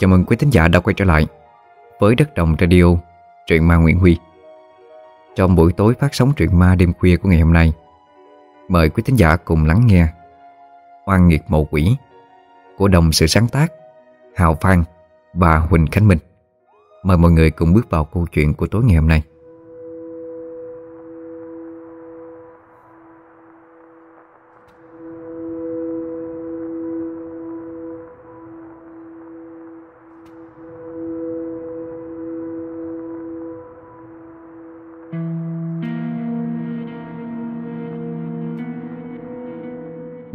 Chào mừng quý thính giả đã quay trở lại với Đất Đồng Radio, truyện ma Nguyễn Huy. Trong buổi tối phát sóng truyện ma đêm khuya của ngày hôm nay, mời quý thính giả cùng lắng nghe Oan nghiệt mộ quỷ của đồng sự sáng tác Hào Phan và Huỳnh Khánh Minh. Mời mọi người cùng bước vào câu chuyện của tối ngày hôm nay.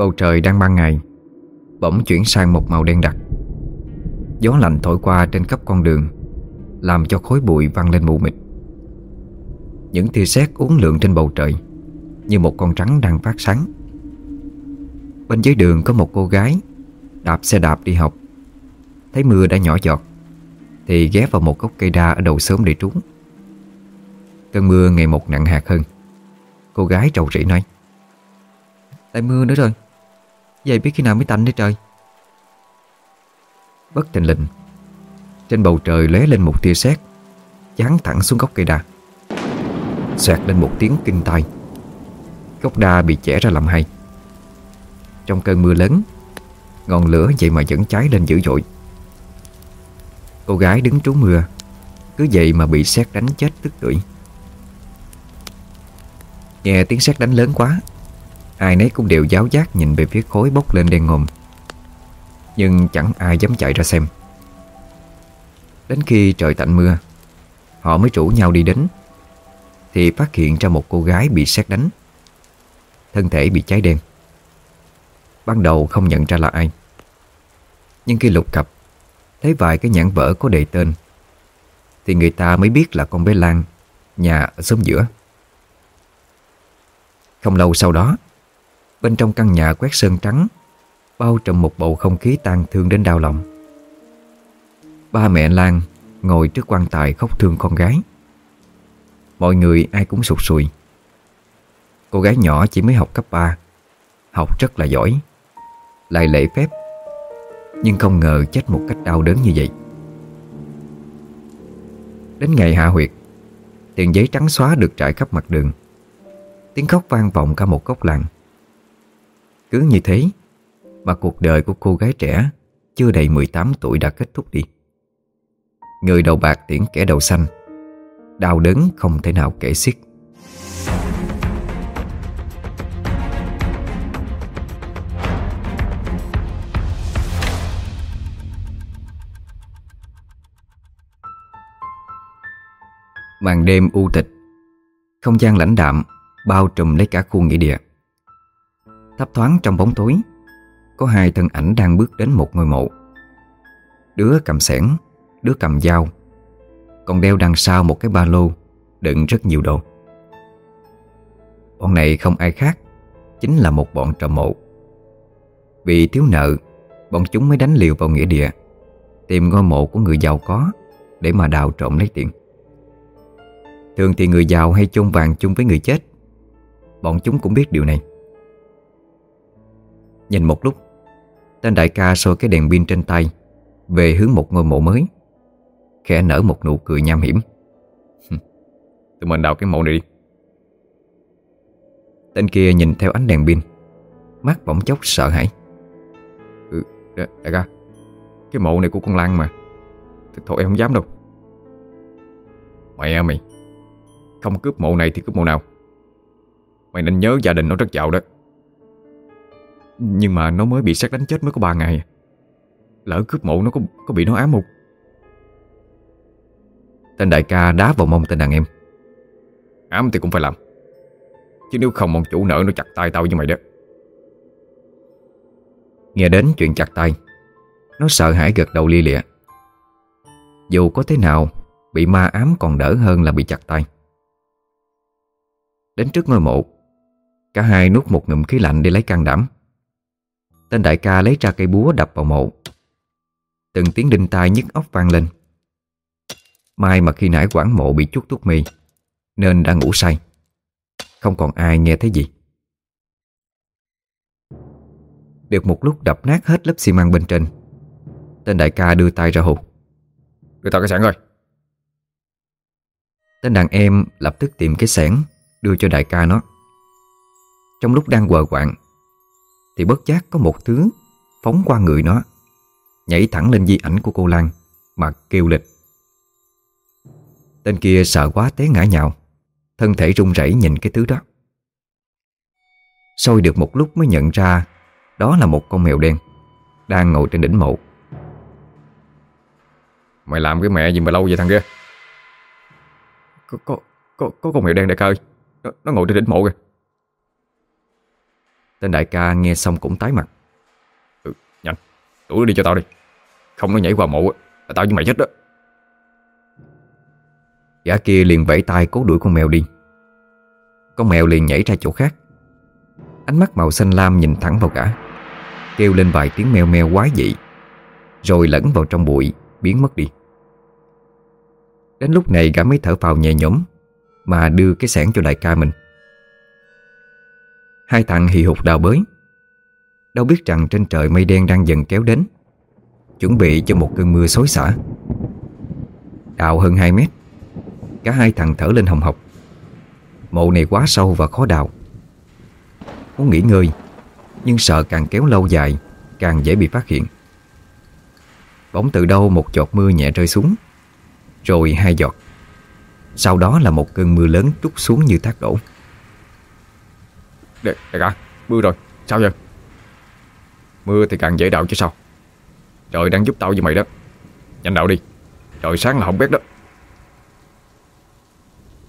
Bầu trời đang ban ngày, Bỗng chuyển sang một màu đen đặc. Gió lạnh thổi qua trên khắp con đường, Làm cho khối bụi văng lên mù mịt. Những tia sét uốn lượn trên bầu trời, Như một con trắng đang phát sáng. Bên dưới đường có một cô gái, Đạp xe đạp đi học. Thấy mưa đã nhỏ giọt, Thì ghé vào một gốc cây đa ở đầu sớm để trú. Cơn mưa ngày một nặng hạt hơn, Cô gái trầu rĩ nói, Tại mưa nữa rồi. Vậy biết khi nào mới tạnh đi trời? Bất tình lình, Trên bầu trời lóe lên một tia sét chán thẳng xuống gốc cây đa. Xoẹt lên một tiếng kinh tai. Gốc đa bị chẻ ra làm hai. Trong cơn mưa lớn, Ngọn lửa vậy mà vẫn cháy lên dữ dội. Cô gái đứng trú mưa, Cứ vậy mà bị sét đánh chết tức tuổi Nghe tiếng sét đánh lớn quá Ai nấy cũng đều giáo giác nhìn về phía khối bốc lên đen ngòm. Nhưng chẳng ai dám chạy ra xem. Đến khi trời tạnh mưa, Họ mới rủ nhau đi đến, Thì phát hiện ra một cô gái bị sét đánh. Thân thể bị cháy đen. Ban đầu không nhận ra là ai. Nhưng khi lục cập, Thấy vài cái nhãn vỡ có đề tên, Thì người ta mới biết là con bé Lan, Nhà ở xóm giữa. Không lâu sau đó Bên trong căn nhà quét sơn trắng, Bao trùm một bầu không khí tang thương đến đau lòng. Ba mẹ Lan ngồi trước quan tài khóc thương con gái. Mọi người ai cũng sụt sùi. Cô gái nhỏ chỉ mới học cấp 3 Học rất là giỏi, Lại lễ phép, Nhưng không ngờ chết một cách đau đớn như vậy. Đến ngày hạ huyệt, Tiền giấy trắng xóa được trải khắp mặt đường. Tiếng khóc vang vọng cả một góc làng cứ như thế mà cuộc đời của cô gái trẻ chưa đầy 18 tuổi đã kết thúc đi. Người đầu bạc tiễn kẻ đầu xanh, đau đớn không thể nào kể xiết. Màn đêm u tịch Không gian lãnh đạm Bao trùm lấy cả khu nghĩa địa Thấp thoáng trong bóng tối. Có hai thân ảnh đang bước đến một ngôi mộ. Đứa cầm sẻn Đứa cầm dao. Còn đeo đằng sau một cái ba lô, Đựng rất nhiều đồ. Bọn này không ai khác, Chính là một bọn trộm mộ. Vì thiếu nợ, Bọn chúng mới đánh liều vào nghĩa địa, Tìm ngôi mộ của người giàu có Để mà đào trộm lấy tiền. Thường thì người giàu hay chôn vàng chung với người chết. Bọn chúng cũng biết điều này. Nhìn một lúc Tên đại ca soi cái đèn pin trên tay Về hướng một ngôi mộ mới. Khẽ nở một nụ cười nham hiểm. Tụi mình đào cái mộ này đi. Tên kia nhìn theo ánh đèn pin Mắt bỗng chốc sợ hãi. Ừ, đại ca Cái mộ này của con Lan mà. Thôi em không dám đâu. Mẹ mày Không cướp mộ này thì cướp mộ nào? Mày nên nhớ gia đình nó rất giàu đó nhưng mà nó mới bị sát đánh chết mới có 3 ngày. Lỡ cướp mộ nó có, có bị nó ám không Tên đại ca đá vào mông tên đàn em. Ám thì cũng phải làm. Chứ nếu không ông chủ nợ nó chặt tay tao như mày đó. Nghe đến chuyện chặt tay Nó sợ hãi gật đầu lia lịa. Dù có thế nào Bị ma ám còn đỡ hơn là bị chặt tay. Đến trước ngôi mộ Cả hai nuốt một ngụm khí lạnh để lấy can đảm. Tên đại ca lấy ra cây búa đập vào mộ. Từng tiếng đinh tai nhức óc vang lên. Mai mà khi nãy quảng mộ bị chút thuốc mì Nên đã ngủ say. Không còn ai nghe thấy gì. Được một lúc đập nát hết lớp xi măng bên trên Tên đại ca đưa tay ra hụt Đưa tao cái sẵn rồi. Tên đàn em lập tức tìm cái sẻn Đưa cho đại ca nó. Trong lúc đang quờ quạng Thì bất giác có một thứ Phóng qua người nó Nhảy thẳng lên di ảnh của cô Lan Mà kêu lịch. Tên kia sợ quá té ngã nhào Thân thể run rẩy nhìn cái thứ đó. Sôi được một lúc mới nhận ra Đó là một con mèo đen Đang ngồi trên đỉnh mộ. Mày làm cái mẹ gì mà lâu vậy thằng kia? Có, có, có, có con mèo đen đại ca ơi nó, nó ngồi trên đỉnh mộ kìa Tên đại ca nghe xong cũng tái mặt. Ừ, Nhanh, đuổi nó đi cho tao đi. Không nó nhảy qua mộ là tao với mày chết đó. Gã kia liền vẫy tay cố đuổi con mèo đi. Con mèo liền nhảy ra chỗ khác. Ánh mắt màu xanh lam nhìn thẳng vào gã Kêu lên vài tiếng meo meo quái dị Rồi lẫn vào trong bụi Biến mất đi. Đến lúc này gã mới thở phào nhẹ nhõm Mà đưa cái sẻn cho đại ca mình. Hai thằng hì hục đào bới. Đâu biết rằng trên trời mây đen đang dần kéo đến, Chuẩn bị cho một cơn mưa xối xả. Đào hơn 2 mét, Cả hai thằng thở lên hồng hộc. Mộ này quá sâu và khó đào. Muốn nghỉ ngơi, Nhưng sợ càng kéo lâu dài, Càng dễ bị phát hiện. Bỗng từ đâu một giọt mưa nhẹ rơi xuống, Rồi hai giọt. Sau đó là một cơn mưa lớn trút xuống như thác đổ. Đại, đại ca, mưa rồi, sao vậy? Mưa thì càng dễ đậu chứ sao? Trời đang giúp tao với mày đó. Nhanh đậu đi. Trời sáng là không biết đó.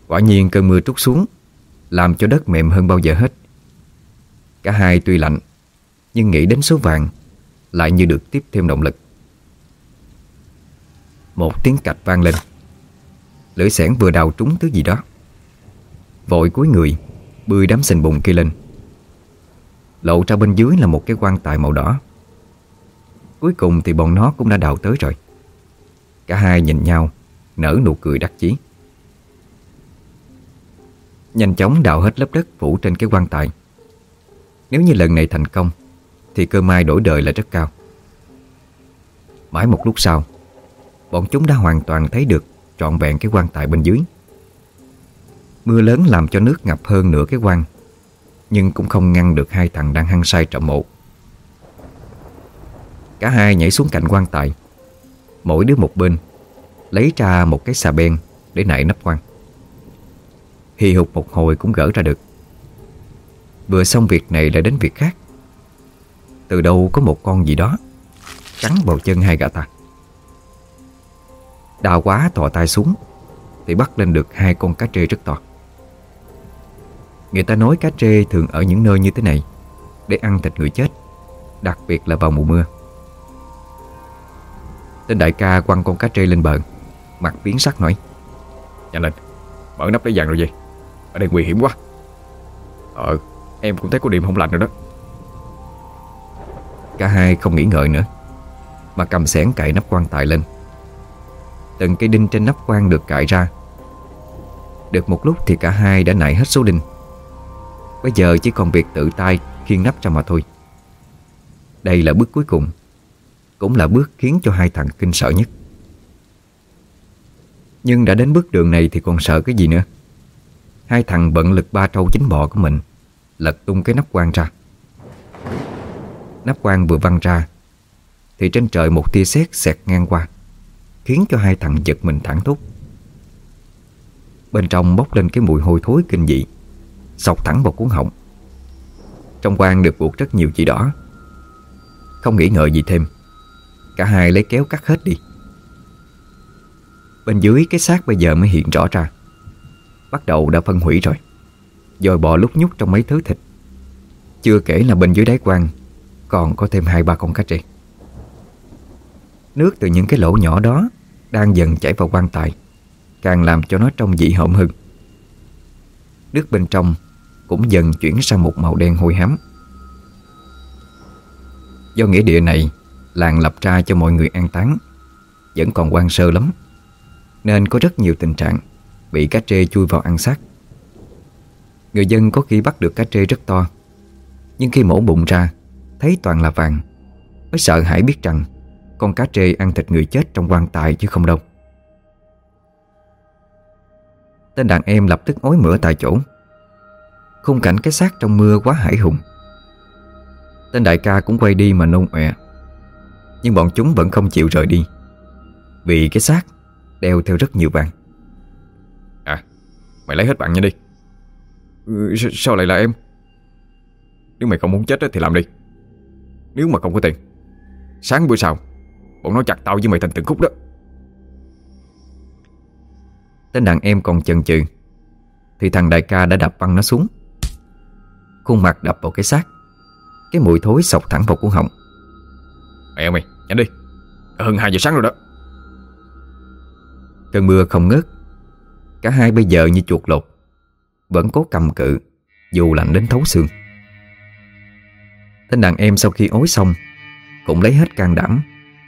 Quả nhiên cơn mưa trút xuống Làm cho đất mềm hơn bao giờ hết. Cả hai tuy lạnh Nhưng nghĩ đến số vàng Lại như được tiếp thêm động lực. Một tiếng cạch vang lên. Lưỡi sẻn vừa đào trúng thứ gì đó. Vội cúi người Bươi đám sình bùn kia lên. Lộ ra bên dưới là một cái quan tài màu đỏ. Cuối cùng thì bọn nó cũng đã đào tới rồi. Cả hai nhìn nhau, Nở nụ cười đắc chí. Nhanh chóng đào hết lớp đất phủ trên cái quan tài. Nếu như lần này thành công, Thì cơ may đổi đời là rất cao. Mãi một lúc sau, Bọn chúng đã hoàn toàn thấy được Trọn vẹn cái quan tài bên dưới. Mưa lớn làm cho nước ngập hơn nửa cái quan. Nhưng cũng không ngăn được hai thằng đang hăng say trộm mộ. Cả hai nhảy xuống cạnh quan tài. Mỗi đứa một bên, Lấy ra một cái xà beng Để nảy nắp quan. Hì hục một hồi cũng gỡ ra được. Vừa xong việc này lại đến việc khác. Từ đâu có một con gì đó Cắn vào chân hai gã ta. Đào quá thò tay xuống, Thì bắt lên được hai con cá trê rất to. Người ta nói cá trê thường ở những nơi như thế này, Để ăn thịt người chết, Đặc biệt là vào mùa mưa. Tên đại ca quăng con cá trê lên bờ, Mặt biến sắc nói, Nhanh lên, Mở nắp lấy vàng rồi gì Ở đây nguy hiểm quá. Ờ em cũng thấy có điểm không lành rồi đó. Cả hai không nghĩ ngợi nữa, Mà cầm xẻng cạy nắp quan tài lên. Từng cây đinh trên nắp quan được cạy ra. Được một lúc thì cả hai đã nại hết số đinh. Bây giờ chỉ còn việc tự tay khiên nắp ra mà thôi. Đây là bước cuối cùng, Cũng là bước khiến cho hai thằng kinh sợ nhất. Nhưng đã đến bước đường này thì còn sợ cái gì nữa? Hai thằng bận lực ba trâu chính bò của mình, Lật tung cái nắp quan ra. Nắp quan vừa văng ra, Thì trên trời một tia sét xẹt ngang qua, Khiến cho hai thằng giật mình thẳng thốt. Bên trong bốc lên cái mùi hôi thối kinh dị. Sọc thẳng vào cuốn họng. Trong quan được buộc rất nhiều chỉ đỏ. Không nghĩ ngợi gì thêm. Cả hai lấy kéo cắt hết đi. Bên dưới cái xác bây giờ mới hiện rõ ra. Bắt đầu đã phân hủy rồi. Rồi bò lúc nhúc trong mấy thứ thịt. Chưa kể là bên dưới đáy quan Còn có thêm hai ba con cá trê Nước từ những cái lỗ nhỏ đó Đang dần chảy vào quan tài, Càng làm cho nó trông dị hợm hơn. Nước bên trong cũng dần chuyển sang một màu đen hôi hám. Do nghĩa địa này Làng lập ra cho mọi người an táng, Vẫn còn quan sơ lắm, Nên có rất nhiều tình trạng Bị cá trê chui vào ăn xác. Người dân có khi bắt được cá trê rất to, Nhưng khi mổ bụng ra, Thấy toàn là vàng, Mới sợ hãi biết rằng Con cá trê ăn thịt người chết trong quan tài chứ không đâu. Tên đàn em lập tức ối mửa tại chỗ. Khung cảnh cái xác trong mưa quá hải hùng. Tên đại ca cũng quay đi mà nôn ọe. Nhưng bọn chúng vẫn không chịu rời đi. Vì cái xác đeo theo rất nhiều vàng. À Mày lấy hết vàng nha đi. Ừ, Sao lại là em? Nếu mày không muốn chết thì làm đi. Nếu mà không có tiền Sáng bữa sau Bọn nó chặt tao với mày thành từng khúc đó. Tên đàn em còn chần chừ. Thì thằng đại ca đã đập văng nó xuống Khuôn mặt đập vào cái xác. Cái mùi thối sọc thẳng vào cuốn họng. Mẹ mày, nhanh đi. Hơn 2 giờ sáng rồi đó. Cơn mưa không ngớt. Cả hai bây giờ như chuột lột. Vẫn cố cầm cự Dù lạnh đến thấu xương. Tên đàn em sau khi ối xong Cũng lấy hết can đảm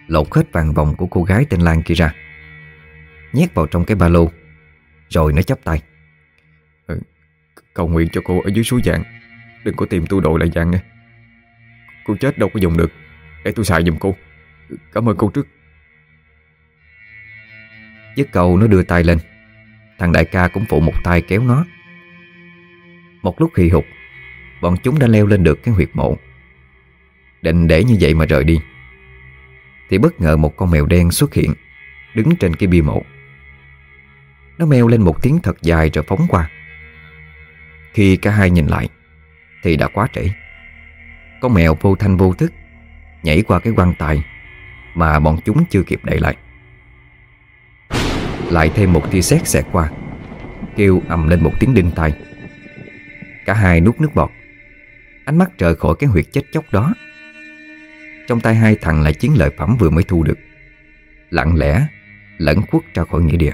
Lột hết vàng vòng của cô gái tên Lan kia ra Nhét vào trong cái ba lô Rồi nó chấp tay. Ừ, Cầu nguyện cho cô ở dưới suối vàng Đừng có tìm tôi đội lại dạng nghe Cô chết đâu có dùng được. Để tôi xài giùm cô. Cảm ơn cô trước. Dứt cầu nó đưa tay lên. Thằng đại ca cũng phụ một tay kéo nó. Một lúc hì hục, Bọn chúng đã leo lên được cái huyệt mộ. Định để như vậy mà rời đi, Thì bất ngờ một con mèo đen xuất hiện, Đứng trên cái bia mộ. Nó meo lên một tiếng thật dài rồi phóng qua. Khi cả hai nhìn lại thì đã quá trễ. Con mèo vô thanh vô thức Nhảy qua cái quan tài Mà bọn chúng chưa kịp đẩy lại. Lại thêm một tia sét xẹt qua, Kêu ầm lên một tiếng đinh tai. Cả hai nuốt nước bọt. Ánh mắt rời khỏi cái huyệt chết chóc đó. Trong tay hai thằng là chiến lợi phẩm vừa mới thu được. Lặng lẽ Lẫn quất ra khỏi nghĩa địa.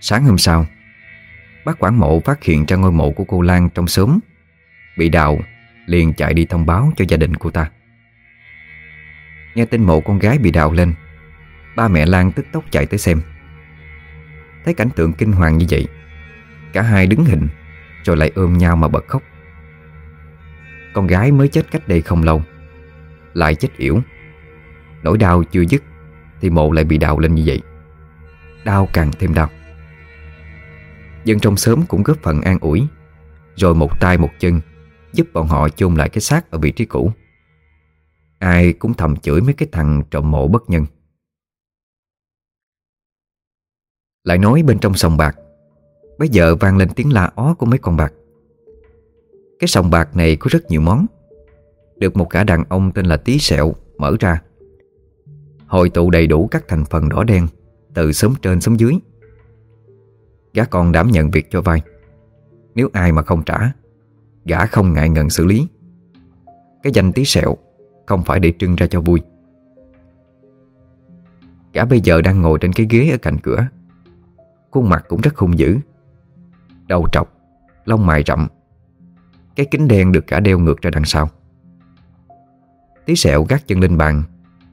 Sáng hôm sau, Bác quản mộ phát hiện ra ngôi mộ của cô Lan trong xóm. Bị đào, Liền chạy đi thông báo cho gia đình cô ta. Nghe tin mộ con gái bị đào lên, Ba mẹ Lan tức tốc chạy tới xem. Thấy cảnh tượng kinh hoàng như vậy, Cả hai đứng hình, Rồi lại ôm nhau mà bật khóc. Con gái mới chết cách đây không lâu, Lại chết yểu. Nỗi đau chưa dứt, Thì mộ lại bị đào lên như vậy. Đau càng thêm đau. Dân trong xóm cũng góp phần an ủi, Rồi một tay một chân Giúp bọn họ chôn lại cái xác ở vị trí cũ. Ai cũng thầm chửi mấy cái thằng trộm mộ bất nhân. Lại nói bên trong sòng bạc Bây giờ vang lên tiếng la ó của mấy con bạc. Cái sòng bạc này có rất nhiều món, Được một cả đàn ông tên là Tí Sẹo mở ra. Hội tụ đầy đủ các thành phần đỏ đen Từ sớm trên xuống dưới. Gã còn đảm nhận việc cho vay Nếu ai mà không trả, Gã không ngại ngần xử lý. Cái danh Tí Sẹo không phải để trưng ra cho vui. Gã bây giờ đang ngồi trên cái ghế ở cạnh cửa. Khuôn mặt cũng rất hung dữ. Đầu trọc, Lông mày rậm. Cái kính đen được gã đeo ngược ra đằng sau. Tí sẹo gác chân lên bàn,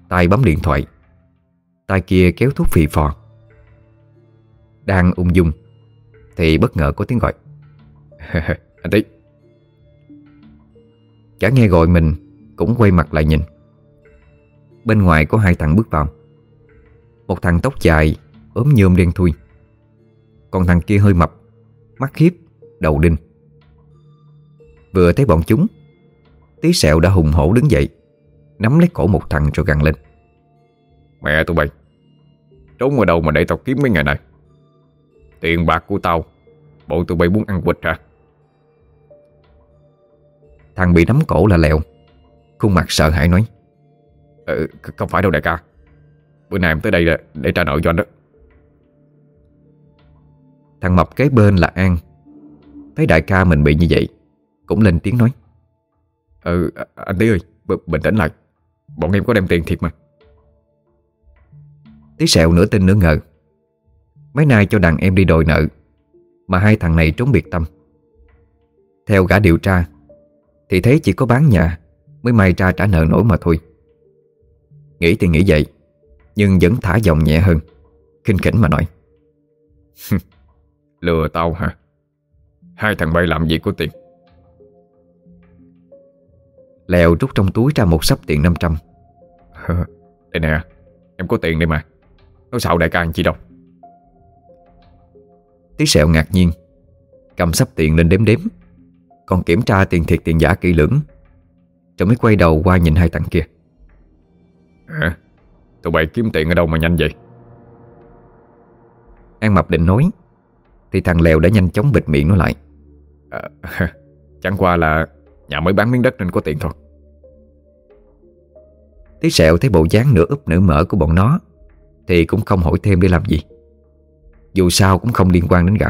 tay bấm điện thoại. Tay kia kéo thuốc phì phò. Đang ung dung. Thì bất ngờ có tiếng gọi. Anh Tí Cả nghe gọi mình cũng quay mặt lại nhìn. Bên ngoài có hai thằng bước vào. Một thằng tóc dài ốm nhôm đen thui. Còn thằng kia hơi mập Mắt hiếp, đầu đinh. Vừa thấy bọn chúng Tí sẹo đã hùng hổ đứng dậy Nắm lấy cổ một thằng rồi gằn lên. Mẹ tụi bay Trốn ở đâu mà để tao kiếm mấy ngày này Tiền bạc của tao. Bộ tụi bay muốn ăn quỵt hả? Thằng bị nắm cổ là lẹo Khuôn mặt sợ hãi nói. Ừ, Không phải đâu đại ca. Bữa nay em tới đây để trả nợ cho anh đó. Thằng mập kế bên là An. Thấy đại ca mình bị như vậy Cũng lên tiếng nói. Ừ anh Tí ơi Bình tĩnh lại. Bọn em có đem tiền thiệt mà. Tí sẹo nửa tin nửa ngờ Mấy nay cho đàn em đi đòi nợ Mà hai thằng này trốn biệt tâm. Theo gã điều tra Thì thấy chỉ có bán nhà Mới may ra trả nợ nổi mà thôi. Nghĩ thì nghĩ vậy Nhưng vẫn thả giọng nhẹ hơn kinh khỉnh mà nói. Lừa tao hả? Hai thằng bay làm gì có tiền? Lèo rút trong túi ra một sắp tiền 500 Đây nè Em có tiền đây mà. Nó xạo đại ca anh chi đâu Tí sẹo ngạc nhiên. Cầm sắp tiền lên đếm đếm. Còn kiểm tra tiền thiệt tiền giả kỹ lưỡng. Rồi mới quay đầu qua nhìn hai thằng kia. À, Tụi bay kiếm tiền ở đâu mà nhanh vậy? An Mập định nói Thì thằng Lèo đã nhanh chóng bịt miệng nó lại. À, Chẳng qua là Nhà mới bán miếng đất nên có tiền thôi. Tí sẹo thấy bộ dáng nửa úp nửa mở của bọn nó Thì cũng không hỏi thêm để làm gì Dù sao cũng không liên quan đến gã.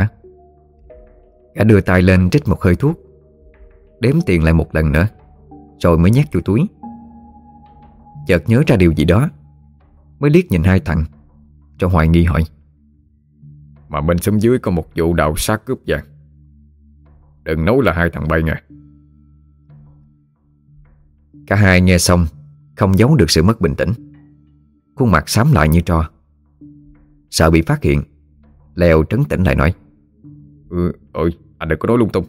Gã đưa tay lên trích một hơi thuốc Đếm tiền lại một lần nữa Rồi mới nhét vô túi. Chợt nhớ ra điều gì đó Mới liếc nhìn hai thằng Cho hoài nghi hỏi. Mà bên xóm dưới có một vụ đào sát cướp vàng. Đừng nói là hai thằng bay nghe. Cả hai nghe xong Không giấu được sự mất bình tĩnh. Khuôn mặt xám lại như tro. Sợ bị phát hiện Leo trấn tĩnh lại nói Ừ, ơi, anh đừng có nói lung tung.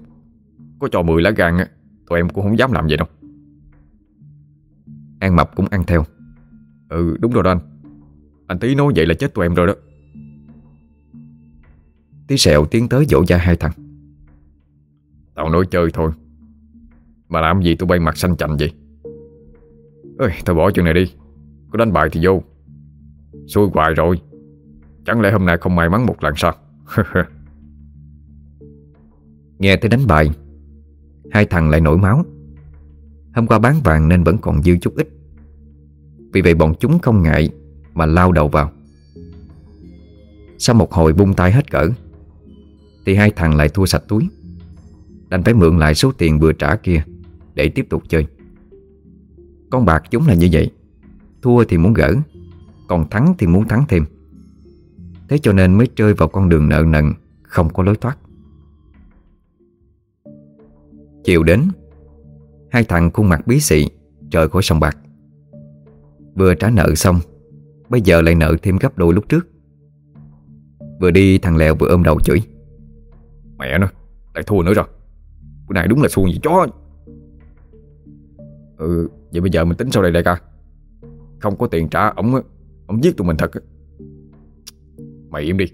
Có cho 10 lá gan á Tụi em cũng không dám làm vậy đâu. An Mập cũng ăn theo. Ừ, đúng rồi đó anh. Anh Tí nói vậy là chết tụi em rồi đó. Tí sẹo tiến tới dỗ da hai thằng. Tao nói chơi thôi. Mà làm gì tụi bay mặt xanh chành vậy? Ơi, thôi bỏ chuyện này đi. Có đánh bài thì vô. Xui hoài rồi Chẳng lẽ hôm nay không may mắn một lần sao? Nghe tới đánh bài, Hai thằng lại nổi máu. Hôm qua bán vàng nên vẫn còn dư chút ít. Vì vậy bọn chúng không ngại Mà lao đầu vào. Sau một hồi bung tay hết cỡ, Thì hai thằng lại thua sạch túi. Đành phải mượn lại số tiền vừa trả kia Để tiếp tục chơi. Con bạc chúng là như vậy, Thua thì muốn gỡ, Còn thắng thì muốn thắng thêm. Thế cho nên mới rơi vào con đường nợ nần Không có lối thoát. Chiều đến Hai thằng khuôn mặt bí xị Trời khỏi sòng bạc. Vừa trả nợ xong Bây giờ lại nợ thêm gấp đôi lúc trước. Vừa đi thằng Lèo vừa ôm đầu chửi. Mẹ nó, lại thua nữa rồi. Bữa này đúng là xuồng gì chó. Ừ, vậy bây giờ mình tính sau đây đại ca. Không có tiền trả ổng Ổng giết tụi mình thật Mày im đi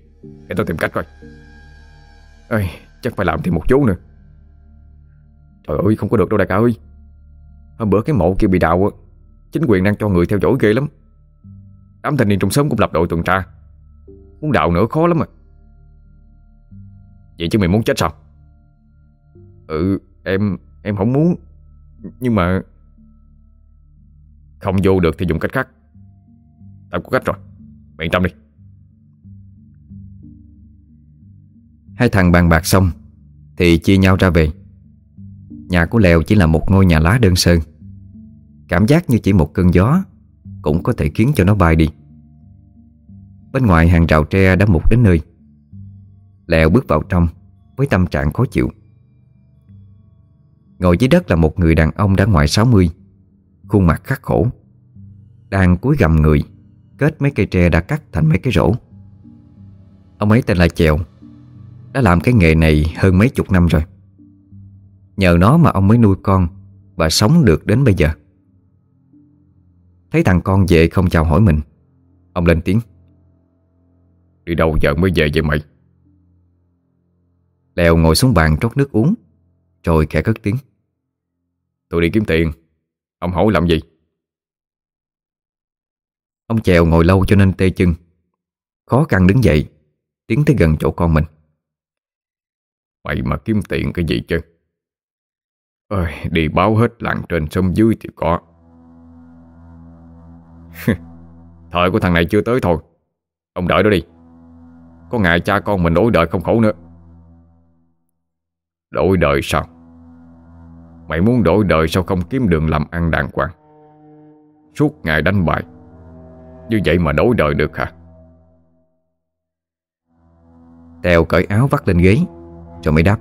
Để tao tìm cách coi. Ê, chắc phải làm thêm một chú nữa. Trời ơi không có được đâu đại ca ơi. Hôm bữa cái mộ kia bị đào Chính quyền đang cho người theo dõi ghê lắm. Đám thanh niên trong sớm cũng lập đội tuần tra Muốn đào nữa khó lắm à. Vậy chứ mày muốn chết sao? Ừ em Em không muốn Nhưng mà Không vô được thì dùng cách khác. Tao có cách rồi Mày yên tâm đi. Hai thằng bàn bạc xong, Thì chia nhau ra về. Nhà của Lèo chỉ là một ngôi nhà lá đơn sơ. Cảm giác như chỉ một cơn gió Cũng có thể khiến cho nó bay đi. Bên ngoài hàng rào tre đã mục đến nơi. Lèo bước vào trong Với tâm trạng khó chịu. Ngồi dưới đất là một người đàn ông đã ngoài 60 Khuôn mặt khắc khổ, Đang cúi gầm người, Kết mấy cây tre đã cắt thành mấy cái rổ. Ông ấy tên là Chèo. Đã làm cái nghề này hơn mấy chục năm rồi. Nhờ nó mà ông mới nuôi con Và sống được đến bây giờ. Thấy thằng con về không chào hỏi mình Ông lên tiếng. Đi đâu giờ mới về vậy mày? Lèo ngồi xuống bàn trót nước uống Rồi khẽ cất tiếng. Tôi đi kiếm tiền Ông hỏi làm gì? Ông chèo ngồi lâu cho nên tê chân Khó khăn đứng dậy Tiến tới gần chỗ con mình Mày mà kiếm tiền cái gì chứ? Ơi, đi báo hết làng trên sông dưới thì có. Thời của thằng này chưa tới thôi. Ông đợi đó đi. Có ngày cha con mình đổi đời không khổ nữa. Đổi đời sao? Mày muốn đổi đời sao không kiếm đường làm ăn đàng hoàng? Suốt ngày đánh bài. Như vậy mà đổi đời được hả? Tèo cởi áo vắt lên ghế. Rồi mới đáp.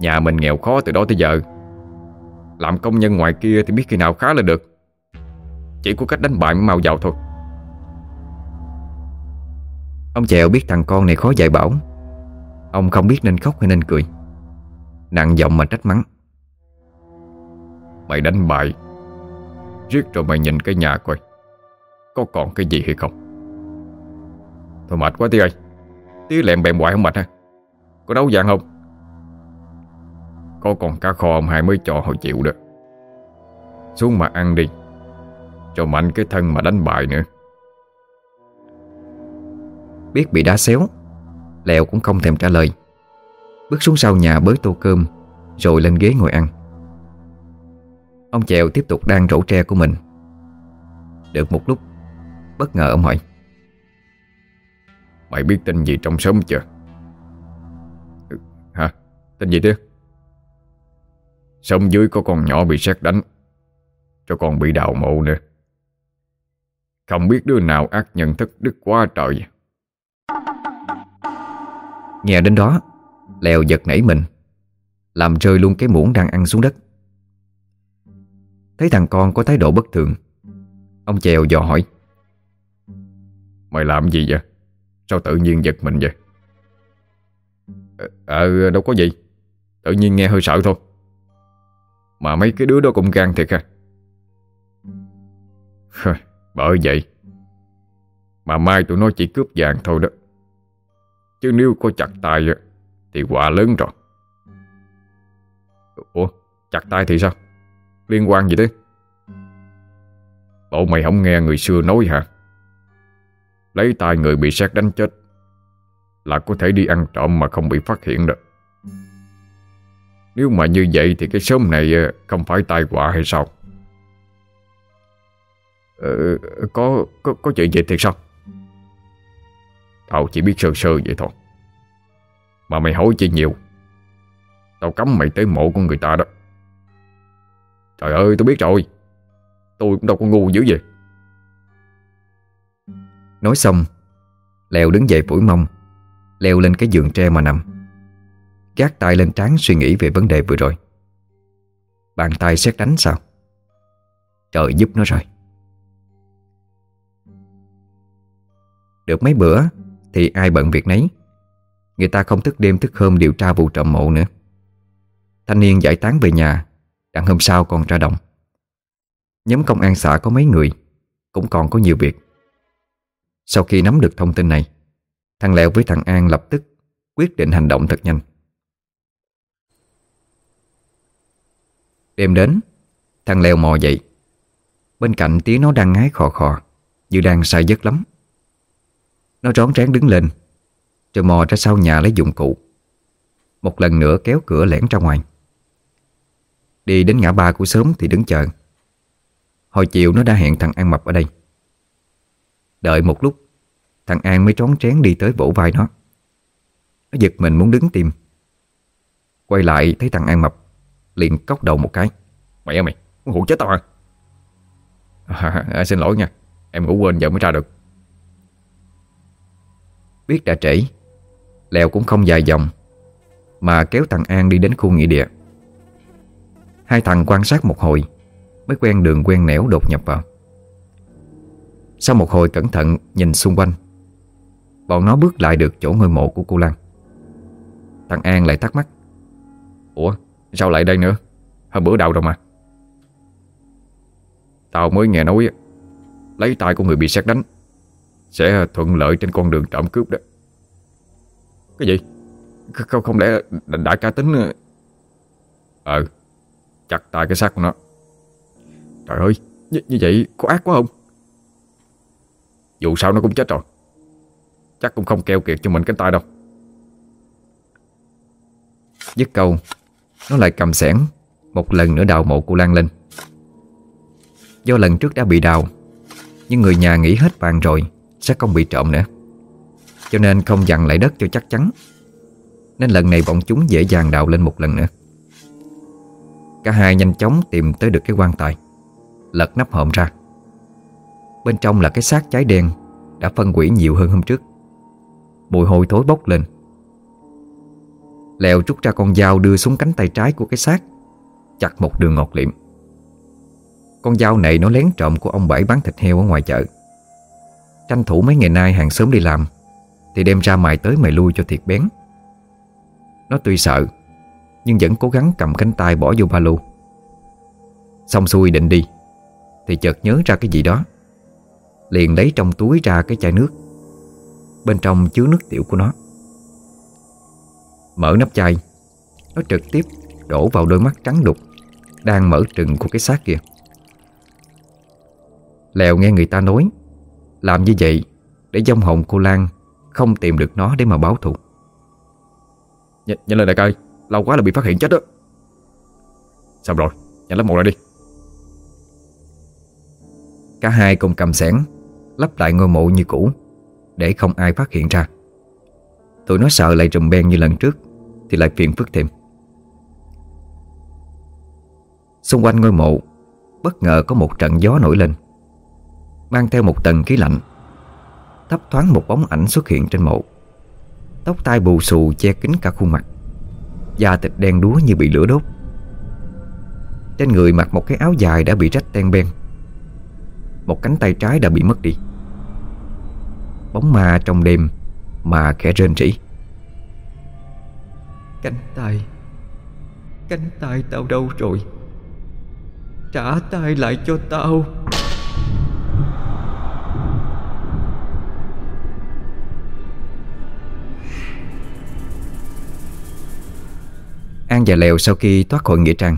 Nhà mình nghèo khó từ đó tới giờ. Làm công nhân ngoài kia thì biết khi nào khá là được. Chỉ có cách đánh bại mới mau giàu thôi. Ông Chèo biết thằng con này khó dạy bảo. Ông không biết nên khóc hay nên cười. Nặng giọng mà trách mắng. Mày đánh bại. Riết rồi mày nhìn cái nhà coi. Có còn cái gì hay không? Thôi mệt quá tí ơi. Tí lẹm bèm hoài không mệt ha. Có đấu dạng không? Có còn cá kho ông hai mới cho hồi chịu được Xuống mà ăn đi Cho mạnh cái thân mà đánh bại nữa. Biết bị đá xéo Lẹo cũng không thèm trả lời. Bước xuống sau nhà bới tô cơm Rồi lên ghế ngồi ăn. Ông Chèo tiếp tục đang rổ tre của mình. Được một lúc Bất ngờ ông hỏi Mày biết tin gì trong sớm chưa Tin gì thế? Sông dưới có con nhỏ bị xét đánh Cho con bị đào mộ nữa. Không biết đứa nào ác nhân thức đức quá trời. Nghe đến đó Lèo giật nảy mình Làm rơi luôn cái muỗng đang ăn xuống đất. Thấy thằng con có thái độ bất thường Ông Chèo dò hỏi. Mày làm gì vậy? Sao tự nhiên giật mình vậy? Ờ, ờ đâu có gì Tự nhiên nghe hơi sợ thôi. Mà mấy cái đứa đó cũng gan thiệt ha. Bởi vậy Mà mai tụi nó chỉ cướp vàng thôi đó. Chứ nếu có chặt tay Thì quả lớn rồi. Ủa, chặt tay thì sao? Liên quan gì thế Bộ mày không nghe người xưa nói hả? Lấy tay người bị sát đánh chết Là có thể đi ăn trộm mà không bị phát hiện được. Nếu mà như vậy Thì cái sớm này ờ, không phải tai họa hay sao? Ờ, có, có có chuyện gì thiệt sao? Tao chỉ biết sơ sơ vậy thôi. Mà mày hỏi chi nhiều? Tao cấm mày tới mộ của người ta đó. Trời ơi tôi biết rồi. Tôi cũng đâu có ngu dữ vậy Nói xong Lèo đứng dậy phủi mông Leo lên cái giường tre mà nằm. Gác tay lên trán suy nghĩ về vấn đề vừa rồi. Bàn tay xét đánh sao? Trời giúp nó rồi. Được mấy bữa Thì ai bận việc nấy. Người ta không thức đêm thức hôm điều tra vụ trộm mộ nữa. Thanh niên giải tán về nhà, Đặng hôm sau còn ra đồng. Nhóm công an xã có mấy người, Cũng còn có nhiều việc. Sau khi nắm được thông tin này Thằng Lẹo với thằng An lập tức Quyết định hành động thật nhanh. Đêm đến. Thằng leo mò dậy. Bên cạnh tiếng nó đang ngái khò khò, Như đang say giấc lắm. Nó rón rén đứng lên. Rồi mò ra sau nhà lấy dụng cụ. Một lần nữa kéo cửa lẻn ra ngoài. Đi đến ngã ba của sớm thì đứng chờ. Hồi chiều nó đã hẹn thằng An Mập ở đây. Đợi một lúc, Thằng An mới trón trén đi tới vỗ vai nó. Nó giật mình muốn đứng tìm. Quay lại thấy thằng An Mập Liền cốc đầu một cái. Mẹ mày, muốn hụ chết tao à? à, à Xin lỗi nha Em ngủ quên giờ mới ra được. Biết đã trễ Lèo cũng không dài dòng Mà kéo thằng An đi đến khu nghĩa địa. Hai thằng quan sát một hồi Mới quen đường quen nẻo đột nhập vào. Sau một hồi cẩn thận nhìn xung quanh Bọn nó bước lại được chỗ ngôi mộ của cô Lan. Thằng An lại thắc mắc Ủa sao lại đây nữa? Hôm bữa đầu rồi mà. Tao mới nghe nói Lấy tay của người bị xét đánh Sẽ thuận lợi trên con đường trộm cướp đó. Cái gì? Không, không lẽ đại ca tính ờ? ờ Chặt tay cái xác của nó. Trời ơi như, như vậy có ác quá không? Dù sao nó cũng chết rồi. Chắc cũng không keo kiệt cho mình cánh tay đâu. Dứt câu nó lại cầm sẻn Một lần nữa đào mộ cô Lan lên. Do lần trước đã bị đào, Nhưng người nhà nghĩ hết vàng rồi, Sẽ không bị trộm nữa. Cho nên không dặn lại đất cho chắc chắn. Nên lần này bọn chúng dễ dàng đào lên một lần nữa. Cả hai nhanh chóng tìm tới được cái quan tài, Lật nắp hộm ra. Bên trong là cái xác cháy đen, Đã phân hủy nhiều hơn hôm trước. Mùi hôi thối bốc lên. Lèo rút ra con dao đưa xuống cánh tay trái của cái xác, Chặt một đường ngọt liệm. Con dao này nó lén trộm của ông Bảy bán thịt heo ở ngoài chợ. Tranh thủ mấy ngày nay hàng sớm đi làm, Thì đem ra mài tới mài lui cho thiệt bén. Nó tuy sợ, Nhưng vẫn cố gắng cầm cánh tay bỏ vô ba lô. Xong xuôi định đi, Thì chợt nhớ ra cái gì đó. Liền lấy trong túi ra cái chai nước, Bên trong chứa nước tiểu của nó. Mở nắp chai. Nó trực tiếp đổ vào đôi mắt trắng đục Đang mở trừng của cái xác kia. Lèo nghe người ta nói Làm như vậy Để dông hồn cô Lan Không tìm được nó để mà báo thù. Nh Nhanh lên đại ca ơi Lâu quá là bị phát hiện chết đó. Xong rồi Nhanh lắp một lại đi. Cả hai cùng cầm sẻn Lắp lại ngôi mộ như cũ Để không ai phát hiện ra Tụi nó sợ lại trùm ben như lần trước, Thì lại phiền phức thêm. Xung quanh ngôi mộ, Bất ngờ có một trận gió nổi lên, Mang theo một tầng khí lạnh, Thấp thoáng một bóng ảnh xuất hiện trên mộ. Tóc tai bù xù che kín cả khuôn mặt, Da thịt đen đúa như bị lửa đốt. Trên người mặc một cái áo dài đã bị rách ten ben, Một cánh tay trái đã bị mất đi. Bóng ma trong đêm mà khẽ rên rỉ. Cánh tay Cánh tay tao đâu rồi? Trả tay lại cho tao. An và Lèo sau khi thoát khỏi Nghĩa Trang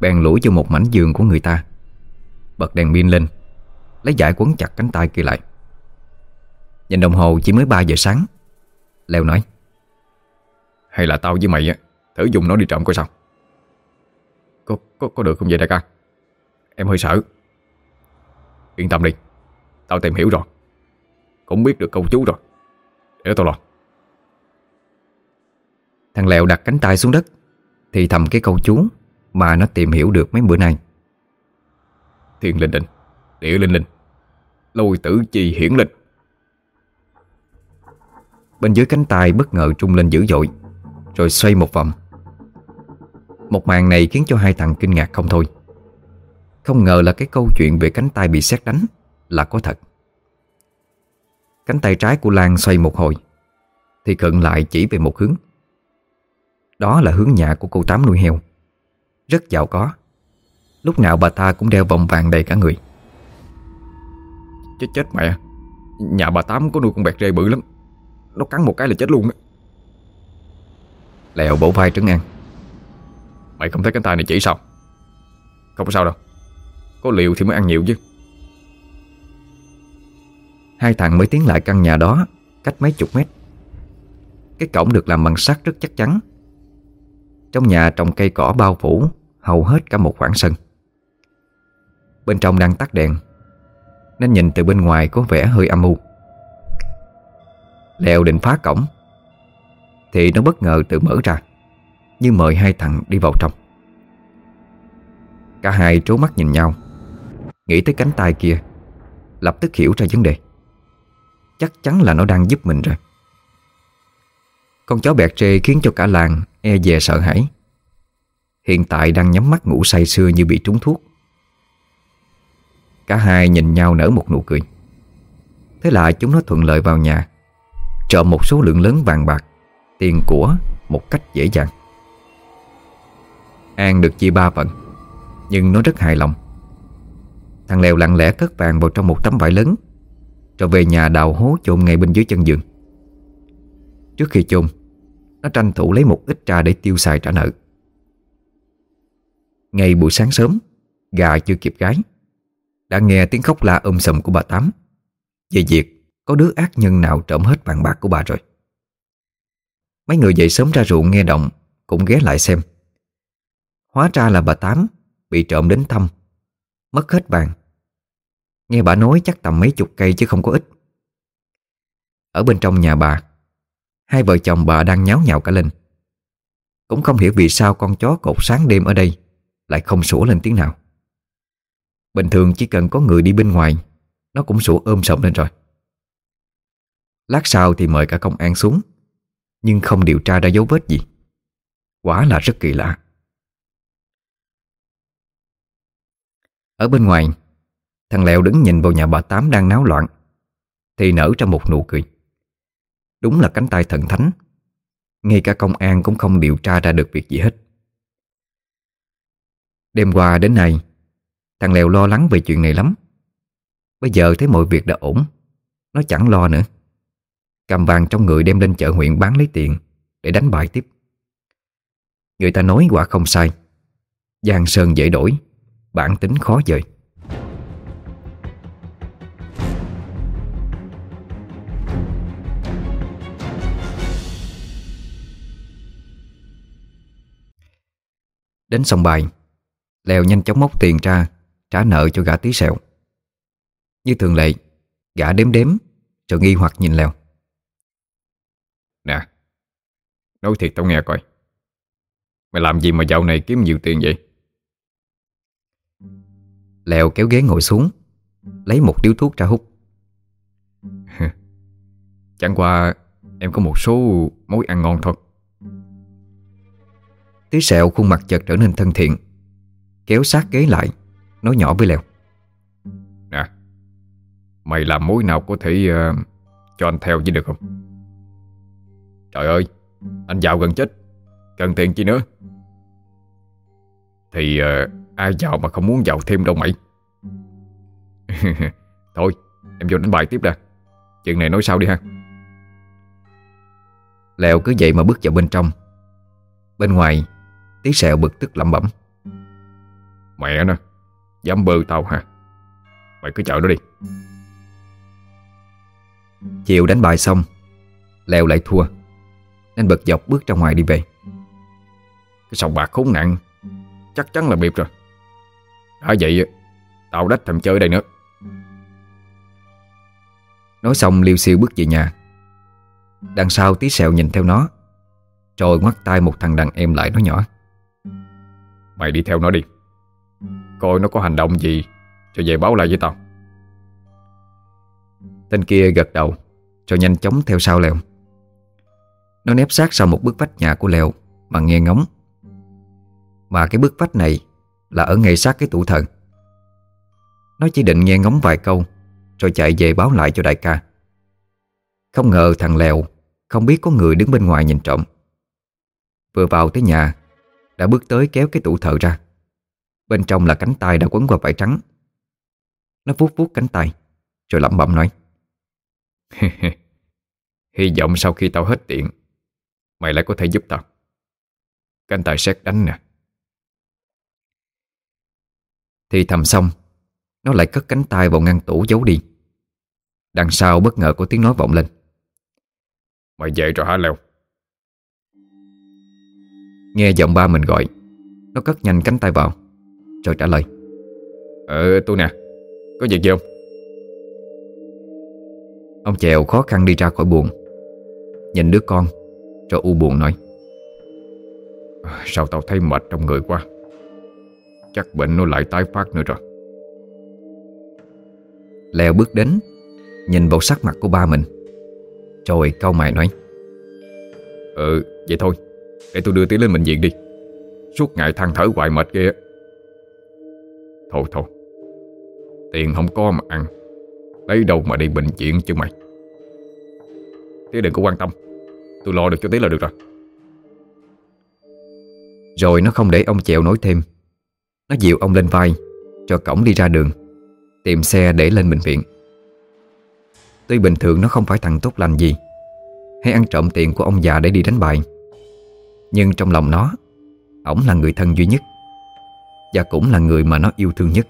Bèn lủi vô một mảnh giường của người ta. Bật đèn pin lên Lấy giải quấn chặt cánh tay kia lại Nhìn đồng hồ chỉ mới 3 giờ sáng. Lèo nói Hay là tao với mày á Thử dùng nó đi trộm coi sao. Có, có, có được không vậy đại ca? Em hơi sợ. Yên tâm đi Tao tìm hiểu rồi. Cũng biết được câu chú rồi. Để tao lo. Thằng Lèo đặt cánh tay xuống đất Thì thầm cái câu chú Mà nó tìm hiểu được mấy bữa nay. Thiên linh định Địa linh linh Lôi tử chi hiển linh Bên dưới cánh tay bất ngờ trung lên dữ dội, Rồi xoay một vòng. Một màn này khiến cho hai thằng kinh ngạc không thôi. Không ngờ là cái câu chuyện về cánh tay bị xét đánh Là có thật. Cánh tay trái của Lan xoay một hồi, Thì cận lại chỉ về một hướng. Đó là hướng nhà của cô Tám nuôi heo. Rất giàu có. Lúc nào bà ta cũng đeo vòng vàng đầy cả người. Chết chết mẹ. Nhà bà Tám có nuôi con bẹt rê bự lắm. Nó cắn một cái là chết luôn đó. Lèo bổ vai trấn an. Mày không thấy cánh tay này chỉ sao? Không có sao đâu. Có liều thì mới ăn nhiều chứ. Hai thằng mới tiến lại căn nhà đó, Cách mấy chục mét. Cái cổng được làm bằng sắt rất chắc chắn. Trong nhà trồng cây cỏ bao phủ, Hầu hết cả một khoảng sân. Bên trong đang tắt đèn, Nên nhìn từ bên ngoài có vẻ hơi âm u leo định phá cổng. Thì nó bất ngờ tự mở ra, Như mời hai thằng đi vào trong. Cả hai trố mắt nhìn nhau, Nghĩ tới cánh tay kia, Lập tức hiểu ra vấn đề. Chắc chắn là nó đang giúp mình rồi. Con chó bẹt trê khiến cho cả làng E dè sợ hãi. Hiện tại đang nhắm mắt ngủ say sưa như bị trúng thuốc. Cả hai nhìn nhau nở một nụ cười. Thế là chúng nó thuận lợi vào nhà Trộm một số lượng lớn vàng bạc, Tiền của một cách dễ dàng. An được chia ba phần, Nhưng nó rất hài lòng. Thằng Lèo lặng lẽ cất vàng vào trong một tấm vải lớn, Rồi về nhà đào hố chôn ngay bên dưới chân giường. Trước khi chôn, Nó tranh thủ lấy một ít ra để tiêu xài trả nợ. Ngay buổi sáng sớm, Gà chưa kịp gái, Đã nghe tiếng khóc la ôm sầm của bà Tám. Về việc có đứa ác nhân nào trộm hết vàng bạc của bà rồi? Mấy người dậy sớm ra ruộng nghe động, Cũng ghé lại xem. Hóa ra là bà Tám Bị trộm đến thăm, Mất hết vàng Nghe bà nói chắc tầm mấy chục cây chứ không có ít. Ở bên trong nhà bà, Hai vợ chồng bà đang nháo nhào cả lên. Cũng không hiểu vì sao con chó cột sáng đêm ở đây Lại không sủa lên tiếng nào. Bình thường chỉ cần có người đi bên ngoài, Nó cũng sủa ôm sầm lên rồi. Lát sau thì mời cả công an xuống. Nhưng không điều tra ra dấu vết gì. Quả là rất kỳ lạ. Ở bên ngoài, Thằng Lẹo đứng nhìn vào nhà bà Tám đang náo loạn, Thì nở ra một nụ cười. Đúng là cánh tay thần thánh. Ngay cả công an cũng không điều tra ra được việc gì hết. Đêm qua đến nay, Thằng Lèo lo lắng về chuyện này lắm. Bây giờ thấy mọi việc đã ổn, Nó chẳng lo nữa. Cầm vàng trong người đem lên chợ huyện bán lấy tiền Để đánh bài tiếp. Người ta nói quả không sai. Giang sơn dễ đổi, Bản tính khó dời. Đến sông bài, Lèo nhanh chóng móc tiền ra, Trả nợ cho gã tí sẹo. Như thường lệ, Gã đếm đếm, Rồi nghi hoặc nhìn Lèo Nè Nói thiệt tao nghe coi. Mày làm gì mà dạo này kiếm nhiều tiền vậy? Lèo kéo ghế ngồi xuống Lấy một điếu thuốc ra hút. Chẳng qua em có một số mối ăn ngon thôi. Tí sẹo khuôn mặt chợt trở nên thân thiện Kéo sát ghế lại Nói nhỏ với Lèo. Nè Mày làm mối nào có thể uh, Cho anh theo chứ được không? Trời ơi Anh giàu gần chết Cần tiền chi nữa? Thì uh, ai giàu mà không muốn giàu thêm đâu mày. Thôi Em vô đánh bài tiếp đã. Chuyện này nói sau đi ha. Lèo cứ vậy mà bước vào bên trong. Bên ngoài Tí sẹo bực tức lẩm bẩm. Mẹ nó Dám bơ tao hả? Mày cứ chợ nó đi. Chiều đánh bài xong Lèo lại thua nên bật dọc bước ra ngoài đi về. Cái sòng bạc khốn nạn, Chắc chắn là biệt rồi. Đã vậy Tao đách thầm chơi đây nữa. Nói xong, liêu siêu bước về nhà. Đằng sau tí sẹo nhìn theo nó Rồi ngoắt tay một thằng đàn em lại nói nhỏ. Mày đi theo nó đi. Coi nó có hành động gì Cho về báo lại với tao. Tên kia gật đầu, Rồi nhanh chóng theo sau Lèo. Nó nép sát sau một bức vách nhà của Lèo Mà nghe ngóng. Mà cái bức vách này Là ở ngay sát cái tủ thờ. Nó chỉ định nghe ngóng vài câu, Rồi chạy về báo lại cho đại ca. Không ngờ thằng Lèo Không biết có người đứng bên ngoài nhìn trộm. Vừa vào tới nhà, Đã bước tới kéo cái tủ thờ ra. Bên trong là cánh tay đã quấn qua vải trắng. Nó vuốt vuốt cánh tay, Rồi lẩm bẩm nói Hy vọng sau khi tao hết tiện Mày lại có thể giúp tao. Cánh tài xét đánh nè. Thì thầm xong, Nó lại cất cánh tay vào ngăn tủ giấu đi. Đằng sau bất ngờ có tiếng nói vọng lên. Mày về rồi hả Leo? Nghe giọng ba mình gọi, Nó cất nhanh cánh tay vào, Rồi trả lời. Ờ tôi nè, Có việc gì không? Ông Chèo khó khăn đi ra khỏi buồn Nhìn đứa con rồi u buồn nói. Sao tao thấy mệt trong người quá? Chắc bệnh nó lại tái phát nữa rồi. Leo bước đến Nhìn vào sắc mặt của ba mình. Rồi câu mày nói. Ừ vậy thôi. Để tôi đưa tí lên bệnh viện đi. Suốt ngày than thở hoài mệt ghê Thôi thôi. Tiền không có mà ăn. Lấy đâu mà đi bệnh viện chứ mày? Tí đừng có quan tâm Tôi lo được cho tí là được rồi. Rồi nó không để ông Chèo nói thêm. Nó dịu ông lên vai, Cho cổng đi ra đường, Tìm xe để lên bệnh viện. Tuy bình thường nó không phải thằng tốt lành gì, Hay ăn trộm tiền của ông già để đi đánh bài. Nhưng trong lòng nó, Ổng là người thân duy nhất, Và cũng là người mà nó yêu thương nhất.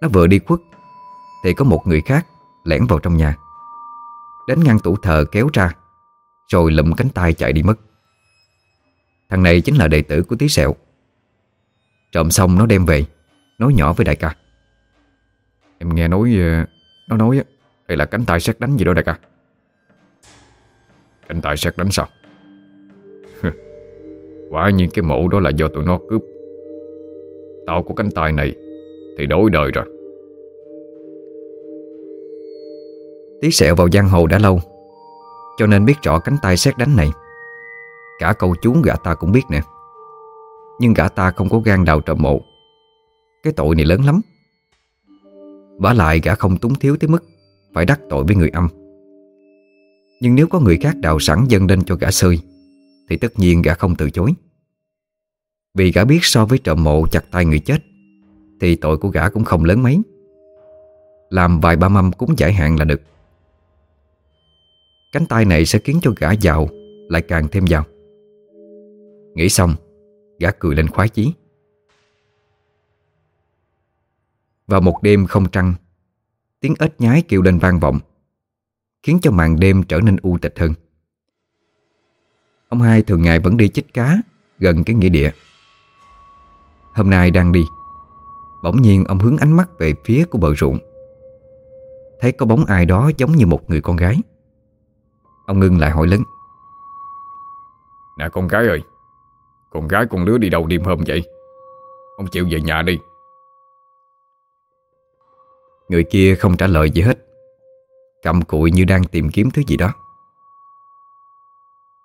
Nó vừa đi khuất, Thì có một người khác lẻn vào trong nhà. Đến ngăn tủ thờ kéo ra, Rồi lụm cánh tay chạy đi mất. Thằng này chính là đệ tử của tí sẹo. Trộm xong nó đem về, Nói nhỏ với đại ca. Em nghe nói ờ, Nó nói đây là cánh tay xét đánh gì đó đại ca. Cánh tay xét đánh sao? Quả nhiên cái mộ đó là do tụi nó cướp. Tao có cánh tay này Thì đổi đời rồi. Tí sẹo vào giang hồ đã lâu, Cho nên biết rõ cánh tay xét đánh này. Cả câu chú gã ta cũng biết nè. Nhưng gã ta không có gan đào trộm mộ. Cái tội này lớn lắm. Vả lại gã không túng thiếu tới mức Phải đắc tội với người âm. Nhưng nếu có người khác đào sẵn dâng lên cho gã sơi, Thì tất nhiên gã không từ chối. Vì gã biết so với trộm mộ chặt tay người chết, Thì tội của gã cũng không lớn mấy. Làm vài ba mâm cúng giải hạn là được. Cánh tay này sẽ khiến cho gã giàu, Lại càng thêm giàu. Nghĩ xong, Gã cười lên khoái chí. Vào một đêm không trăng, Tiếng ếch nhái kêu lên vang vọng, Khiến cho màn đêm trở nên u tịch hơn. Ông hai thường ngày vẫn đi chích cá Gần cái nghĩa địa. Hôm nay đang đi, Bỗng nhiên ông hướng ánh mắt về phía của bờ ruộng. Thấy có bóng ai đó giống như một người con gái. Ông ngưng lại hỏi lớn. Nè con gái ơi. Con gái con đứa đi đâu đêm hôm vậy? Ông chịu về nhà đi. Người kia không trả lời gì hết. Cầm cụi như đang tìm kiếm thứ gì đó.